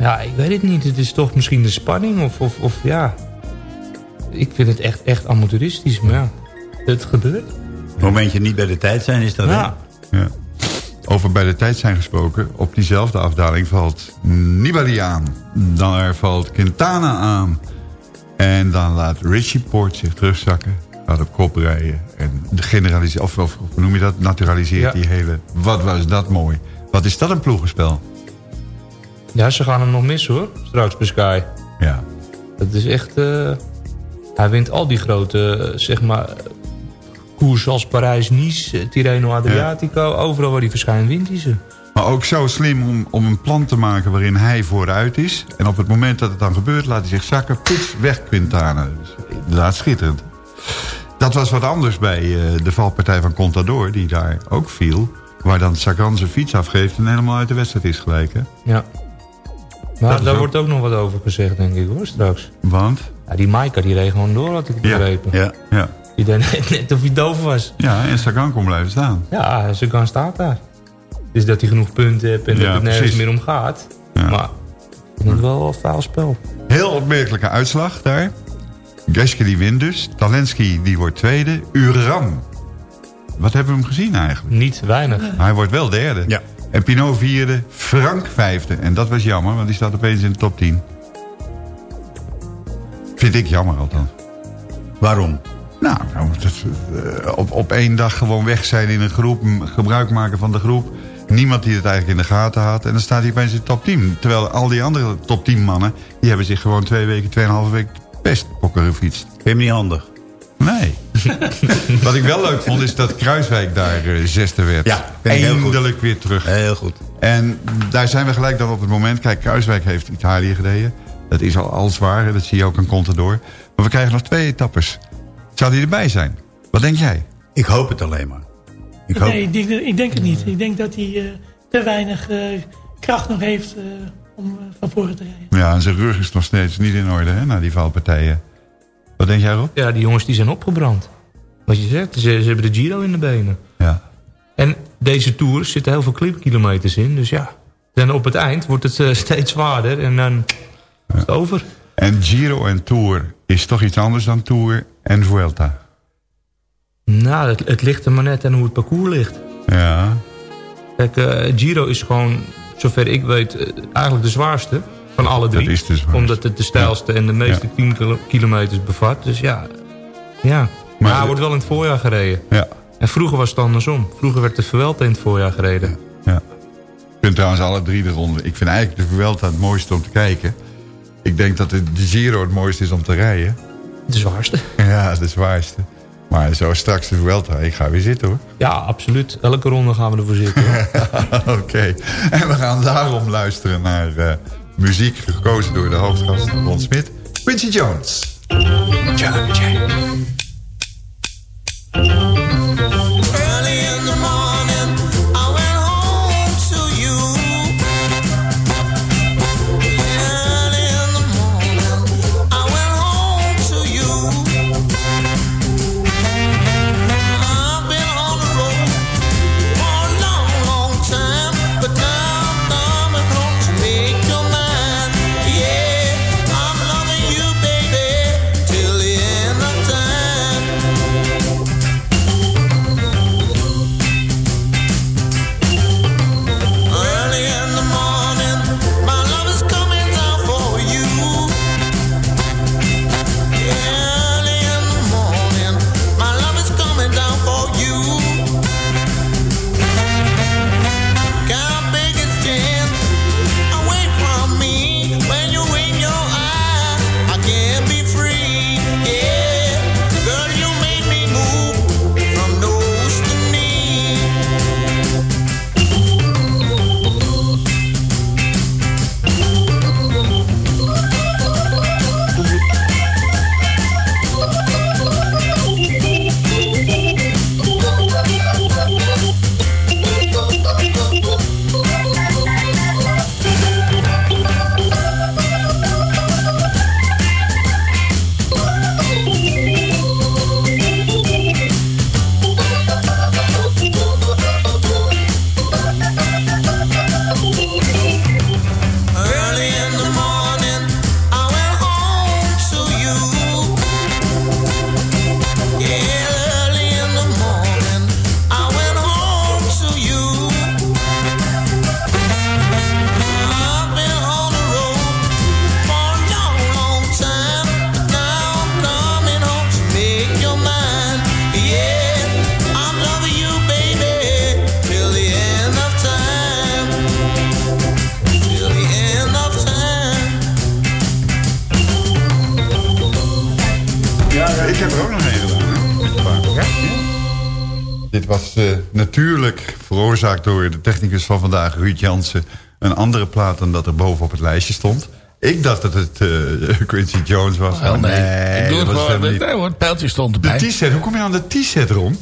Ja, ik weet het niet. Het is toch misschien de spanning of, of, of ja. Ik vind het echt, echt amateuristisch, maar ja. Het gebeurt. Momentje niet bij de tijd zijn is dat? Ja. Ja. Over bij de tijd zijn gesproken. Op diezelfde afdaling valt Nibali aan. Dan er valt Quintana aan. En dan laat Richie Port zich terugzakken. Gaat op kop rijden. En de generaliseert, of, of hoe noem je dat? Naturaliseert Ja. die hele... Wat was dat mooi. Wat is dat een ploegenspel? Ja, ze gaan hem nog missen hoor. Straks bij Sky. Ja. Dat is echt... eh, hij wint al die grote, eh, zeg maar... Koers als Parijs-Nice, Tirreno Adriatico. Overal waar hij verschijnt, wint hij ze. Maar ook zo slim om, om een plan te maken waarin hij vooruit is. En op het moment dat het dan gebeurt, laat hij zich zakken. Pits, weg Quintana. Dus inderdaad schitterend. Dat was wat anders bij eh, de valpartij van Contador, die daar ook viel. Waar dan Sagan zijn fiets afgeeft en helemaal uit de wedstrijd is gelijk. Hè? Ja. Maar daar ook- wordt ook nog wat over gezegd, denk ik hoor, straks. Want? Ja, die Maika die reed gewoon door, had ik Ja, begrepen. Ja. Ja. Je deed net of hij doof was. Ja, en Sagan kon blijven staan. Ja, Sagan staat daar. Dus dat hij genoeg punten heeft en Ja, dat het nergens precies. meer om gaat. Maar ik vind het wel een faal spel. Heel opmerkelijke uitslag daar. Geske die wint dus. Talensky die wordt tweede. Uran. Wat hebben we hem gezien eigenlijk? Niet weinig. Hij wordt wel derde. Ja. En Pinot vierde. Frank vijfde. En dat was jammer, want die staat opeens in de top 10. Vind ik jammer althans. Waarom? Nou, nou, dat, eh, op, op één dag gewoon weg zijn in een groep. Gebruik maken van de groep. Niemand die het eigenlijk in de gaten had. En dan staat hij opeens in de top 10. Terwijl al die andere top 10 mannen... die hebben zich gewoon twee weken, tweeënhalve week best pokken gefietst. Vind je hem niet handig? Nee. Wat ik wel leuk vond is dat Kruiswijk daar eh, zesde werd. Ja. Eindelijk weer terug. Heel goed. En daar zijn we gelijk dan op het moment. Kijk, Kruiswijk heeft Italië gereden. Dat is al, al zwaar, dat zie je ook aan Contador. Maar we krijgen nog twee etappes. Zou die erbij zijn? Wat denk jij? Ik hoop het alleen maar. Ik hoop... Nee, ik denk, ik denk het niet. Ik denk dat hij eh, te weinig eh, kracht nog heeft eh, om eh, van voren te rijden. Ja, en zijn rug is nog steeds niet in orde hè, na die valpartijen. Wat denk jij, Rob? Ja, die jongens die zijn opgebrand. Wat je zegt, ze, ze hebben de Giro in de benen. Ja. En deze Tour zitten heel veel klimkilometers in. Dus ja, dan op het eind wordt het eh, steeds zwaarder. En dan is het over. En Giro en Tour is toch iets anders dan Tour en Vuelta? Nou, het, het ligt er maar net aan hoe het parcours ligt. Ja. Kijk, eh, Giro is gewoon, zover ik weet, eh, eigenlijk de zwaarste van alle drie. Dat is de zwaarste. Omdat het de stijlste en de meeste 10 kilo- kilometers bevat. Dus ja, ja. Maar hij wordt wel in het voorjaar gereden. Ja. En vroeger was het andersom. Vroeger werd de Vuelta in het voorjaar gereden. Ja. Ik vind trouwens alle drie de ronden. Ik vind eigenlijk de Vuelta het mooiste om te kijken. Ik denk dat de, de Giro het mooiste is om te rijden. De zwaarste. Ja, de zwaarste. Maar zo straks de Vuelta. Ik ga weer zitten hoor. Ja, absoluut. Elke ronde gaan we ervoor zitten. Oké. En we gaan daarom luisteren naar eh, muziek gekozen door de hoofdgast Ron Smit. Quincy Jones. De van vandaag, Ruud Jansen. Een andere plaat dan dat er boven op het lijstje stond. Ik dacht dat het eh, Quincy Jones was. Nee. ik doe dat het gewoon. Nee, hoor, het pijltje stond De erbij. T-set, hoe kom je aan de T-set, Ron?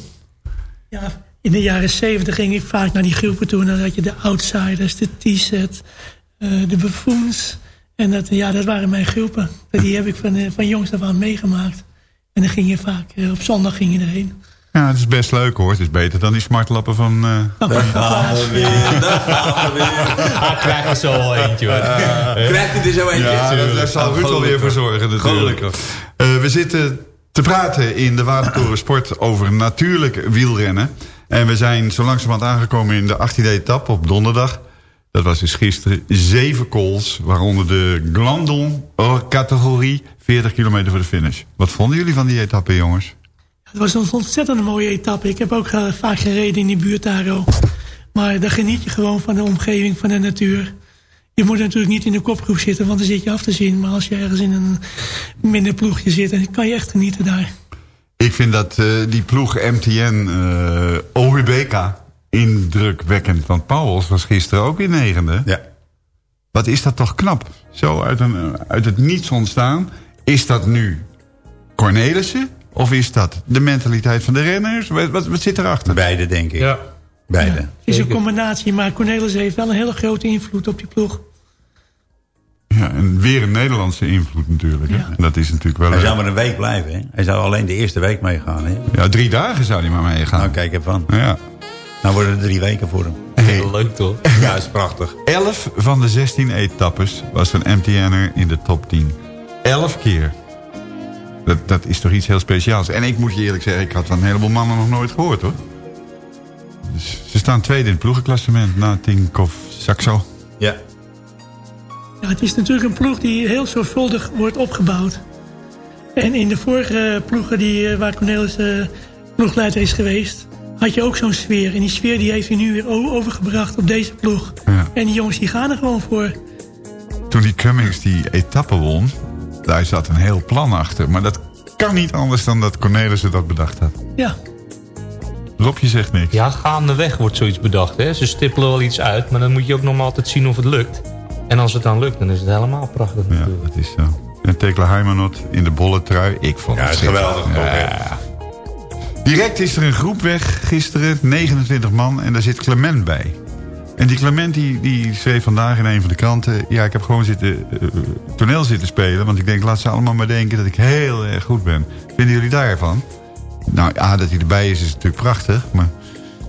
Ja, in de jaren zeventig ging ik vaak naar die groepen toe. En dan had je de Outsiders, de T-set, eh, de Buffoons. En dat, ja, dat waren mijn groepen. Die heb ik van, eh, van jongs af aan meegemaakt. En dan ging je vaak, op zondag ging je erheen. Ja, het is best leuk hoor. Het is beter dan die smartlappen van... eh Daar gaan we weer, daar gaan we weer. Ah, krijg je zo al eentje hoor. Krijgt hij er zo eentje? Ja, daar, daar zal Ruud wel weer voor zorgen natuurlijk. Eh, we zitten te praten in de Watertoren Sport over natuurlijk wielrennen. En we zijn zo langzamerhand aangekomen in de 18e etappe op donderdag. Dat was dus gisteren zeven calls, waaronder de Glandon-categorie. 40 kilometer voor de finish. Wat vonden jullie van die etappe, jongens? Het was een ontzettend mooie etappe. Ik heb ook eh, vaak gereden in die buurt daar ook. Maar daar geniet je gewoon van de omgeving, van de natuur. Je moet natuurlijk niet in de kopgroep zitten, want dan zit je af te zien. Maar als je ergens in een minder ploegje zit, dan kan je echt genieten daar. Ik vind dat eh, die ploeg MTN eh OUBK indrukwekkend. Want Pauwels was gisteren ook in negende. Ja. Wat is dat toch knap? Zo uit, een, eh, uit het niets ontstaan. Is dat nu Cornelissen? Of is dat de mentaliteit van de renners? Wat, wat, wat zit erachter? Beide, denk ik. Ja. Beide. Het is een combinatie, maar Cornelis heeft wel een hele grote invloed op die ploeg. Ja, en weer een Nederlandse invloed natuurlijk. hè? En dat is natuurlijk wel... Hij zou maar een week blijven. Hè? Hij zou alleen de eerste week meegaan. Hè? Ja, drie dagen zou hij maar meegaan. Nou, kijk even van. Ja. Nou worden er drie weken voor hem. Hey, Leuk toch? Ja, is prachtig. 11 van de 16 etappes was een MTN'er in de top 10. 11 keer. Dat, dat is toch iets heel speciaals. En ik moet je eerlijk zeggen, ik had van een heleboel mannen nog nooit gehoord hoor. Dus ze staan tweede in het ploegenklassement na Tinkoff Saxo. Ja. Ja, het is natuurlijk een ploeg die heel zorgvuldig wordt opgebouwd. En in de vorige ploegen die, eh, waar Cornelis eh, ploegleider is geweest... had je ook zo'n sfeer. En die sfeer die heeft hij nu weer overgebracht op deze ploeg. Ja. En die jongens die gaan er gewoon voor. Toen die Cummings die etappe won, daar zat een heel plan achter. Maar dat kan niet anders dan dat Cornelissen dat bedacht had. Ja, Rob, je zegt niks. Ja, gaandeweg wordt zoiets bedacht. Hè? Ze stippelen wel iets uit, maar dan moet je ook nog maar altijd zien of het lukt. En als het dan lukt, dan is het helemaal prachtig Ja, natuurlijk. dat is zo. En Tekla Heimanot in de bolle trui. Ik vond Ja, het is geweldig. hè? Ja. Direct is er een groep weg gisteren, 29 man, en daar zit Clement bij. En die Clement die, die schreef vandaag in een van de kranten... ja, ik heb gewoon zitten, eh, toneel zitten spelen... want ik denk, laat ze allemaal maar denken dat ik heel erg goed ben. Vinden jullie daarvan? Nou, ja, dat hij erbij is, is natuurlijk prachtig, maar...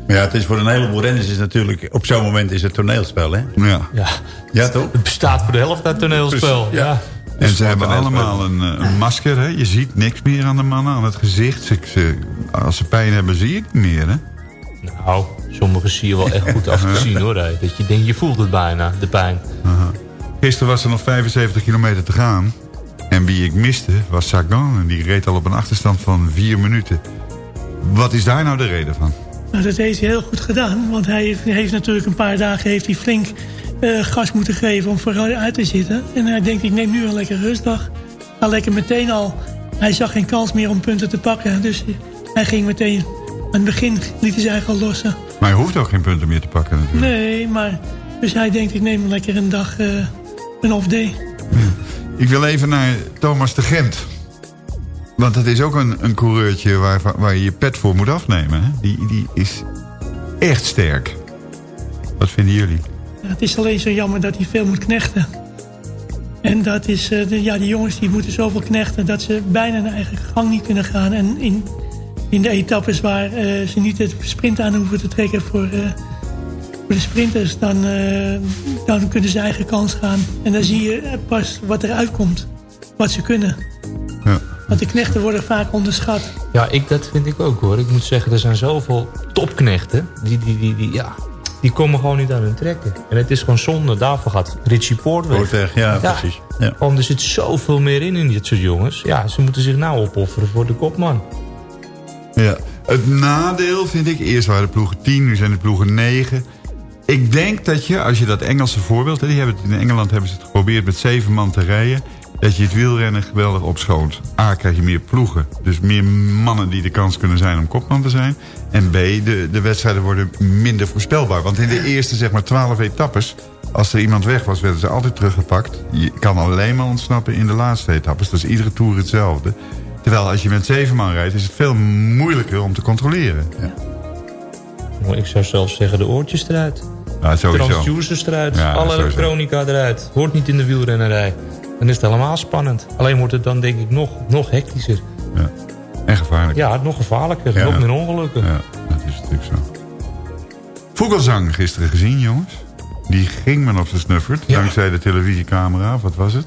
Maar ja, het is voor een heleboel renners is natuurlijk... op zo'n moment is het toneelspel, hè? Ja. Ja, Ja, toch? het bestaat voor de helft uit toneelspel. Ja. ja. En ze hebben allemaal een, eh, een masker, hè? Je ziet niks meer aan de mannen, aan het gezicht. Ze, ze- als ze pijn hebben, zie je het niet meer, hè? Nou, sommige zie je wel echt goed af te zien hoor. hè. Dat je denkt, je voelt het bijna, de pijn. Gisteren was er nog 75 kilometer te gaan. En wie ik miste was Sagan. En die reed al op een achterstand van vier minuten. Wat is daar nou de reden van? nou, dat heeft hij heel goed gedaan. Want hij heeft, heeft natuurlijk een paar dagen heeft hij flink eh, gas moeten geven om vooruit te zitten. En hij denkt, ik neem nu een lekker rustdag. Ga lekker meteen al. Hij zag geen kans meer om punten te pakken. Dus hij ging meteen, aan het begin liet hij zich eigenlijk al lossen. Maar hij hoeft ook geen punten meer te pakken natuurlijk. Nee, maar... Dus hij denkt, ik neem lekker een dag eh, een off-day. Ik wil even naar Thomas de Gent. Want dat is ook een, een coureurtje waar, waar je je pet voor moet afnemen. Hè? Die, die is echt sterk. Wat vinden jullie? Ja, het is alleen zo jammer dat hij veel moet knechten. En dat is, eh, de, ja, die jongens die moeten zoveel knechten... dat ze bijna hun eigen gang niet kunnen gaan. En in, in de etappes waar eh, ze niet het sprint aan hoeven te trekken voor, eh, voor de sprinters... Dan, eh, dan kunnen ze eigen kans gaan. En dan zie je pas wat eruit komt. Wat ze kunnen. Ja. Want de knechten worden vaak onderschat. Ja, ik, dat vind ik ook hoor. Ik moet zeggen, er zijn zoveel topknechten. Die, die, die, die, ja, die komen gewoon niet aan hun trekken. En het is gewoon zonde. Daarvoor gaat Richie Poort weg. Poort weg, ja, precies. Ja. Gewoon, er zit zoveel meer in in dit soort jongens. Ja, ze moeten zich nou opofferen voor de kopman. Ja. Het nadeel vind ik, eerst waren de ploegen 10, nu zijn de ploegen 9. Ik denk dat je, als je dat Engelse voorbeeld... Die hebben het, in Engeland hebben ze het geprobeerd met zeven man te rijden... dat je het wielrennen geweldig opschoont. A, krijg je meer ploegen. Dus meer mannen die de kans kunnen zijn om kopman te zijn. En B, de, de wedstrijden worden minder voorspelbaar. Want in de eerste zeg maar 12 etappes... als er iemand weg was, werden ze altijd teruggepakt. Je kan alleen maar ontsnappen in de laatste etappes. Dat is iedere toer hetzelfde. Terwijl als je met zeven man rijdt... is het veel moeilijker om te controleren. Ja. Ik zou zelfs zeggen de oortjes eruit. Ja. Transducers eruit. Alle elektronica eruit. Hoort niet in de wielrennerij. Dan is het helemaal spannend. Alleen wordt het dan denk ik nog, nog hectischer. Ja. En gevaarlijk. Ja, nog gevaarlijker. Nog meer ongelukken. Ja, dat is natuurlijk zo. Vogelzang gisteren gezien, jongens. Die ging men op zijn snuffert, dankzij de televisiekamera. Of wat was het?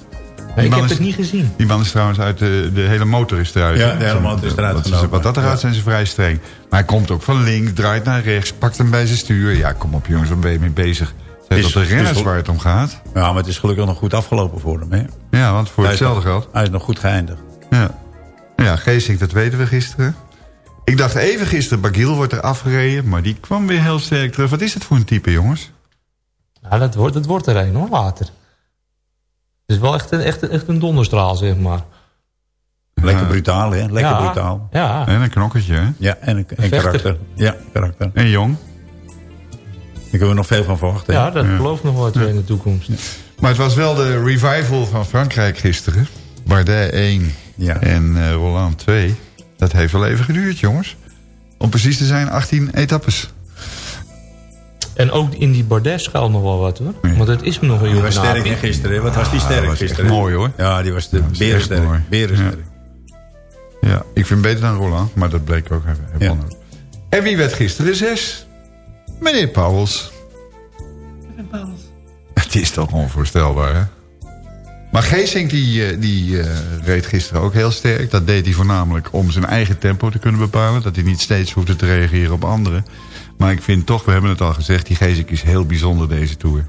Ik heb is- het niet gezien. Die man is trouwens uit de, de hele motor is eruit. Ja, de hele motor is eruit Wat, dat eruit Ja. zijn ze vrij streng. Maar hij komt ook van links, draait naar rechts, pakt hem bij zijn stuur. Ja, kom op jongens, waar ben je mee bezig? Zijn Is- dat de renners is- waar het om gaat? Ja, maar het is gelukkig nog goed afgelopen voor hem. Hè? Ja, want voor Hij hetzelfde nog- geld. Hij is nog goed geëindigd. Ja, ja Geesink, dat weten we gisteren. Ik dacht even gisteren, Bagiel wordt er afgereden. Maar die kwam weer heel sterk terug. Wat is het voor een type, jongens? Ja, dat wordt, dat wordt er een hoor, later. Het is wel echt een, echt, een- echt een donderstraal, zeg maar. Lekker brutaal, hè? Lekker Ja, brutaal. Ja. En een knokkertje, hè? Ja, en, een, en karakter. Ja, karakter. En jong. Daar kunnen we nog veel van verwachten. hè? Ja, dat belooft nog wat in de toekomst. Maar het was wel de revival van Frankrijk gisteren. Bardet 1 Ja. en eh, Roland 2. Dat heeft wel even geduurd, jongens. Om precies te zijn, 18 etappes. En ook in die Bardet schuilt nog wel wat hoor. Want het is me nog een Die jonge was sterk hè, gisteren. hè? Wat was die Ah, sterk dat was gisteren? mooi, hoor. Ja, die was de mooi. berensterk. Berensterk. Ja, ik vind beter dan Roland, maar dat bleek ook even. Ja. even En wie werd gisteren zes? Meneer Pauwels. Het is toch onvoorstelbaar, hè? Maar Geesink die, eh, die eh, reed gisteren ook heel sterk. Dat deed hij voornamelijk om zijn eigen tempo te kunnen bepalen. Dat hij niet steeds hoefde te reageren op anderen. Maar ik vind toch, we hebben het al gezegd... die Geesink is heel bijzonder deze Tour.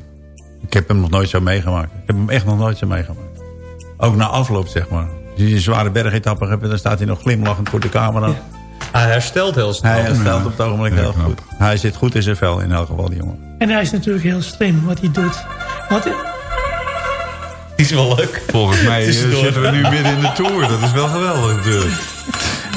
Ik heb hem nog nooit zo meegemaakt. Ik heb hem echt nog nooit zo meegemaakt. Ook na afloop, zeg maar. Als je een zware bergetappe hebt, dan staat hij nog glimlachend voor de camera. Hij herstelt heel snel. Hij herstelt op het ogenblik heel knap. goed. Hij zit goed in zijn vel in elk geval, die jongen. En hij is natuurlijk heel slim wat hij doet. Die is wel leuk. Volgens mij eh, zitten we nu midden in de Tour. Dat is wel geweldig natuurlijk.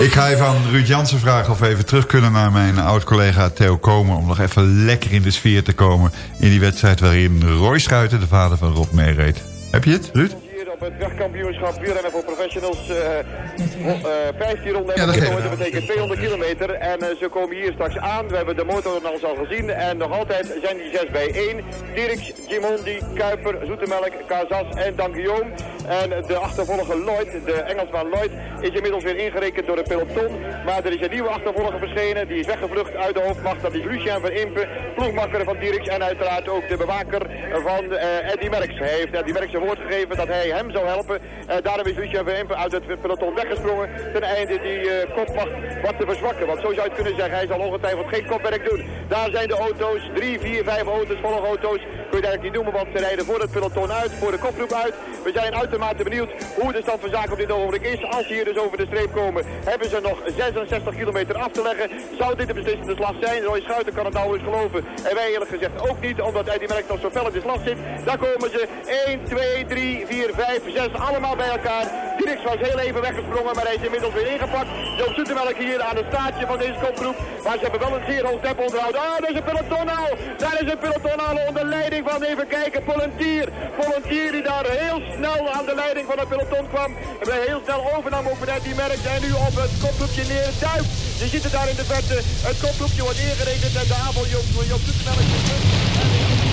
Ik ga even aan Ruud Jansen vragen of we even terug kunnen naar mijn oud-collega Theo Komen... om nog even lekker in de sfeer te komen in die wedstrijd waarin Roy Schuiten, de vader van Rob, meereed. Heb je het, Ruud? Hier op het wegkampioenschap wielrennen voor professionals. eh eh 15 ronden Ja, en dat betekent 200 kilometer. En eh, ze komen hier straks aan. We hebben de motor al al gezien. En nog altijd zijn die zes bij één. Dirks, Gimondi, Kuiper, Zoetemelk, Kazas en Danguillaume. En de achtervolger Lloyd, de Engelsman Lloyd, is inmiddels weer ingerekend door de peloton. Maar er is een nieuwe achtervolger verschenen. Die is weggevlucht uit de hoofdmacht. Dat is Lucien van Impe, ploegmakker van Dirks. En uiteraard ook de bewaker van eh Eddie Merckx. Hij heeft Eddie Merckx een woord gegeven dat hij hem zou helpen. Eh, daarom is Lucien van Impe uit het peloton weggesprongen. Ten einde die eh, kopmacht wat te verzwakken. Want zo zou je het kunnen zeggen. Hij zal ongetwijfeld geen kopwerk doen. Daar zijn de auto's. Drie, vier, vijf auto's, volgauto's. Kun je eigenlijk niet noemen, want ze rijden voor het peloton uit. Voor de kopgroep uit. We zijn uitermate benieuwd hoe de stand van zaken op dit ogenblik is. Als ze hier dus over de streep komen, hebben ze nog 66 kilometer af te leggen. Zou dit de beslissende slag zijn? Roy Schuiten kan het nauwelijks geloven. En wij eerlijk gezegd ook niet, omdat Eddie Merckx nog zo fel in de slag zit. Daar komen ze 1, 2, 3, 4, 5, 6, allemaal bij elkaar. Dirks was heel even weggesprongen, maar hij is inmiddels weer ingepakt. Joop Zoetemelk hier aan het staartje van deze kopgroep. Maar ze hebben wel een zeer hoog tempo onderhouden. Ah, daar is een peloton al. Daar is een peloton al onder leiding van, even kijken, Volunteer. Volunteer die daar heel snel aan de leiding van het peloton kwam. En bij heel snel overnam ook van Eddie Merckx. En nu op het kopgroepje neerduikt. Je ziet het daar in de verte. Het kopgroepje wordt ingerekend en de aanval Joop Zoetemelk.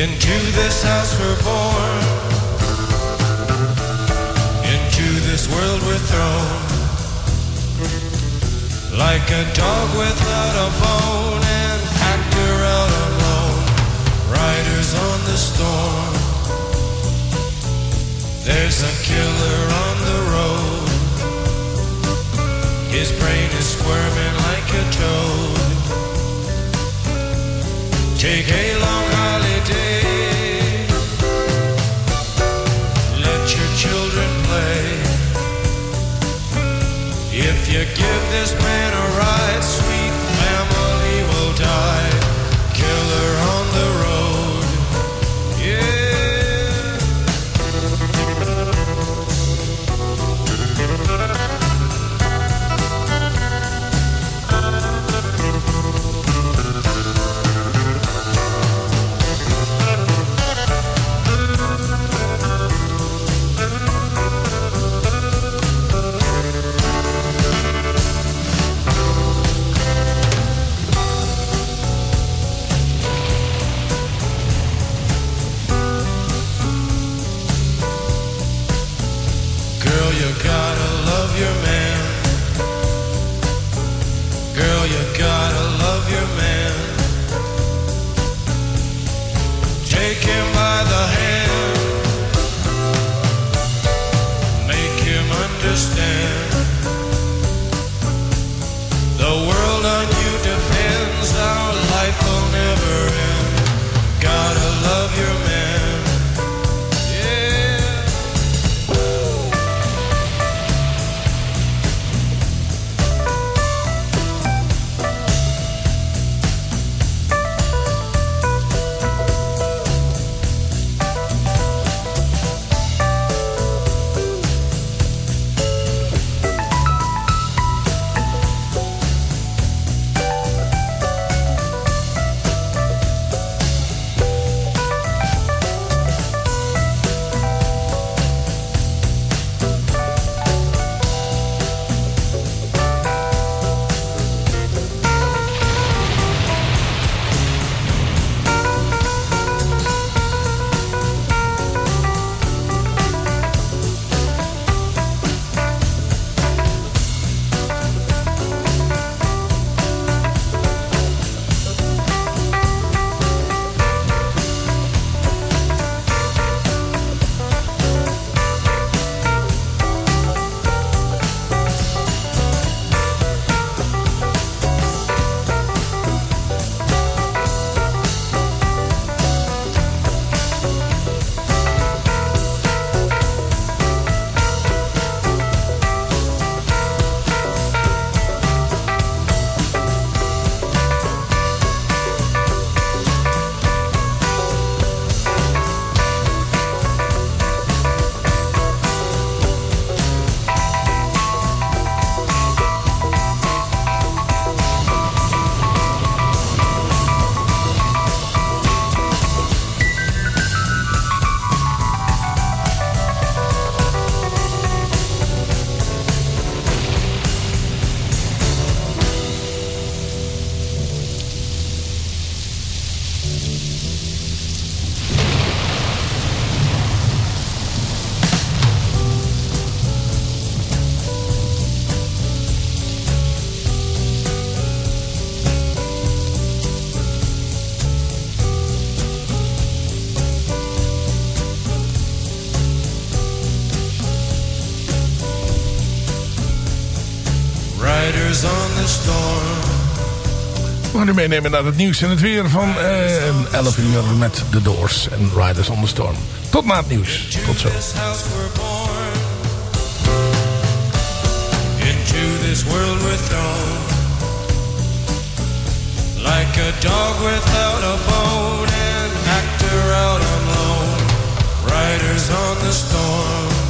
Into this house we're born. Into this world we're thrown. Like a dog without a bone packed her out alone. Riders on the storm. There's a killer on the road. His brain is squirming like a toad. Take a long you give this man a ride, sweet family will die. Killer on the road, Meenemen naar het nieuws en het weer van eh, 11 uur met The Doors en Riders on the Storm. Tot na nieuws. Tot zo. This world we're thrown. Like a dog without a bone, an actor out on loan. Riders on the storm.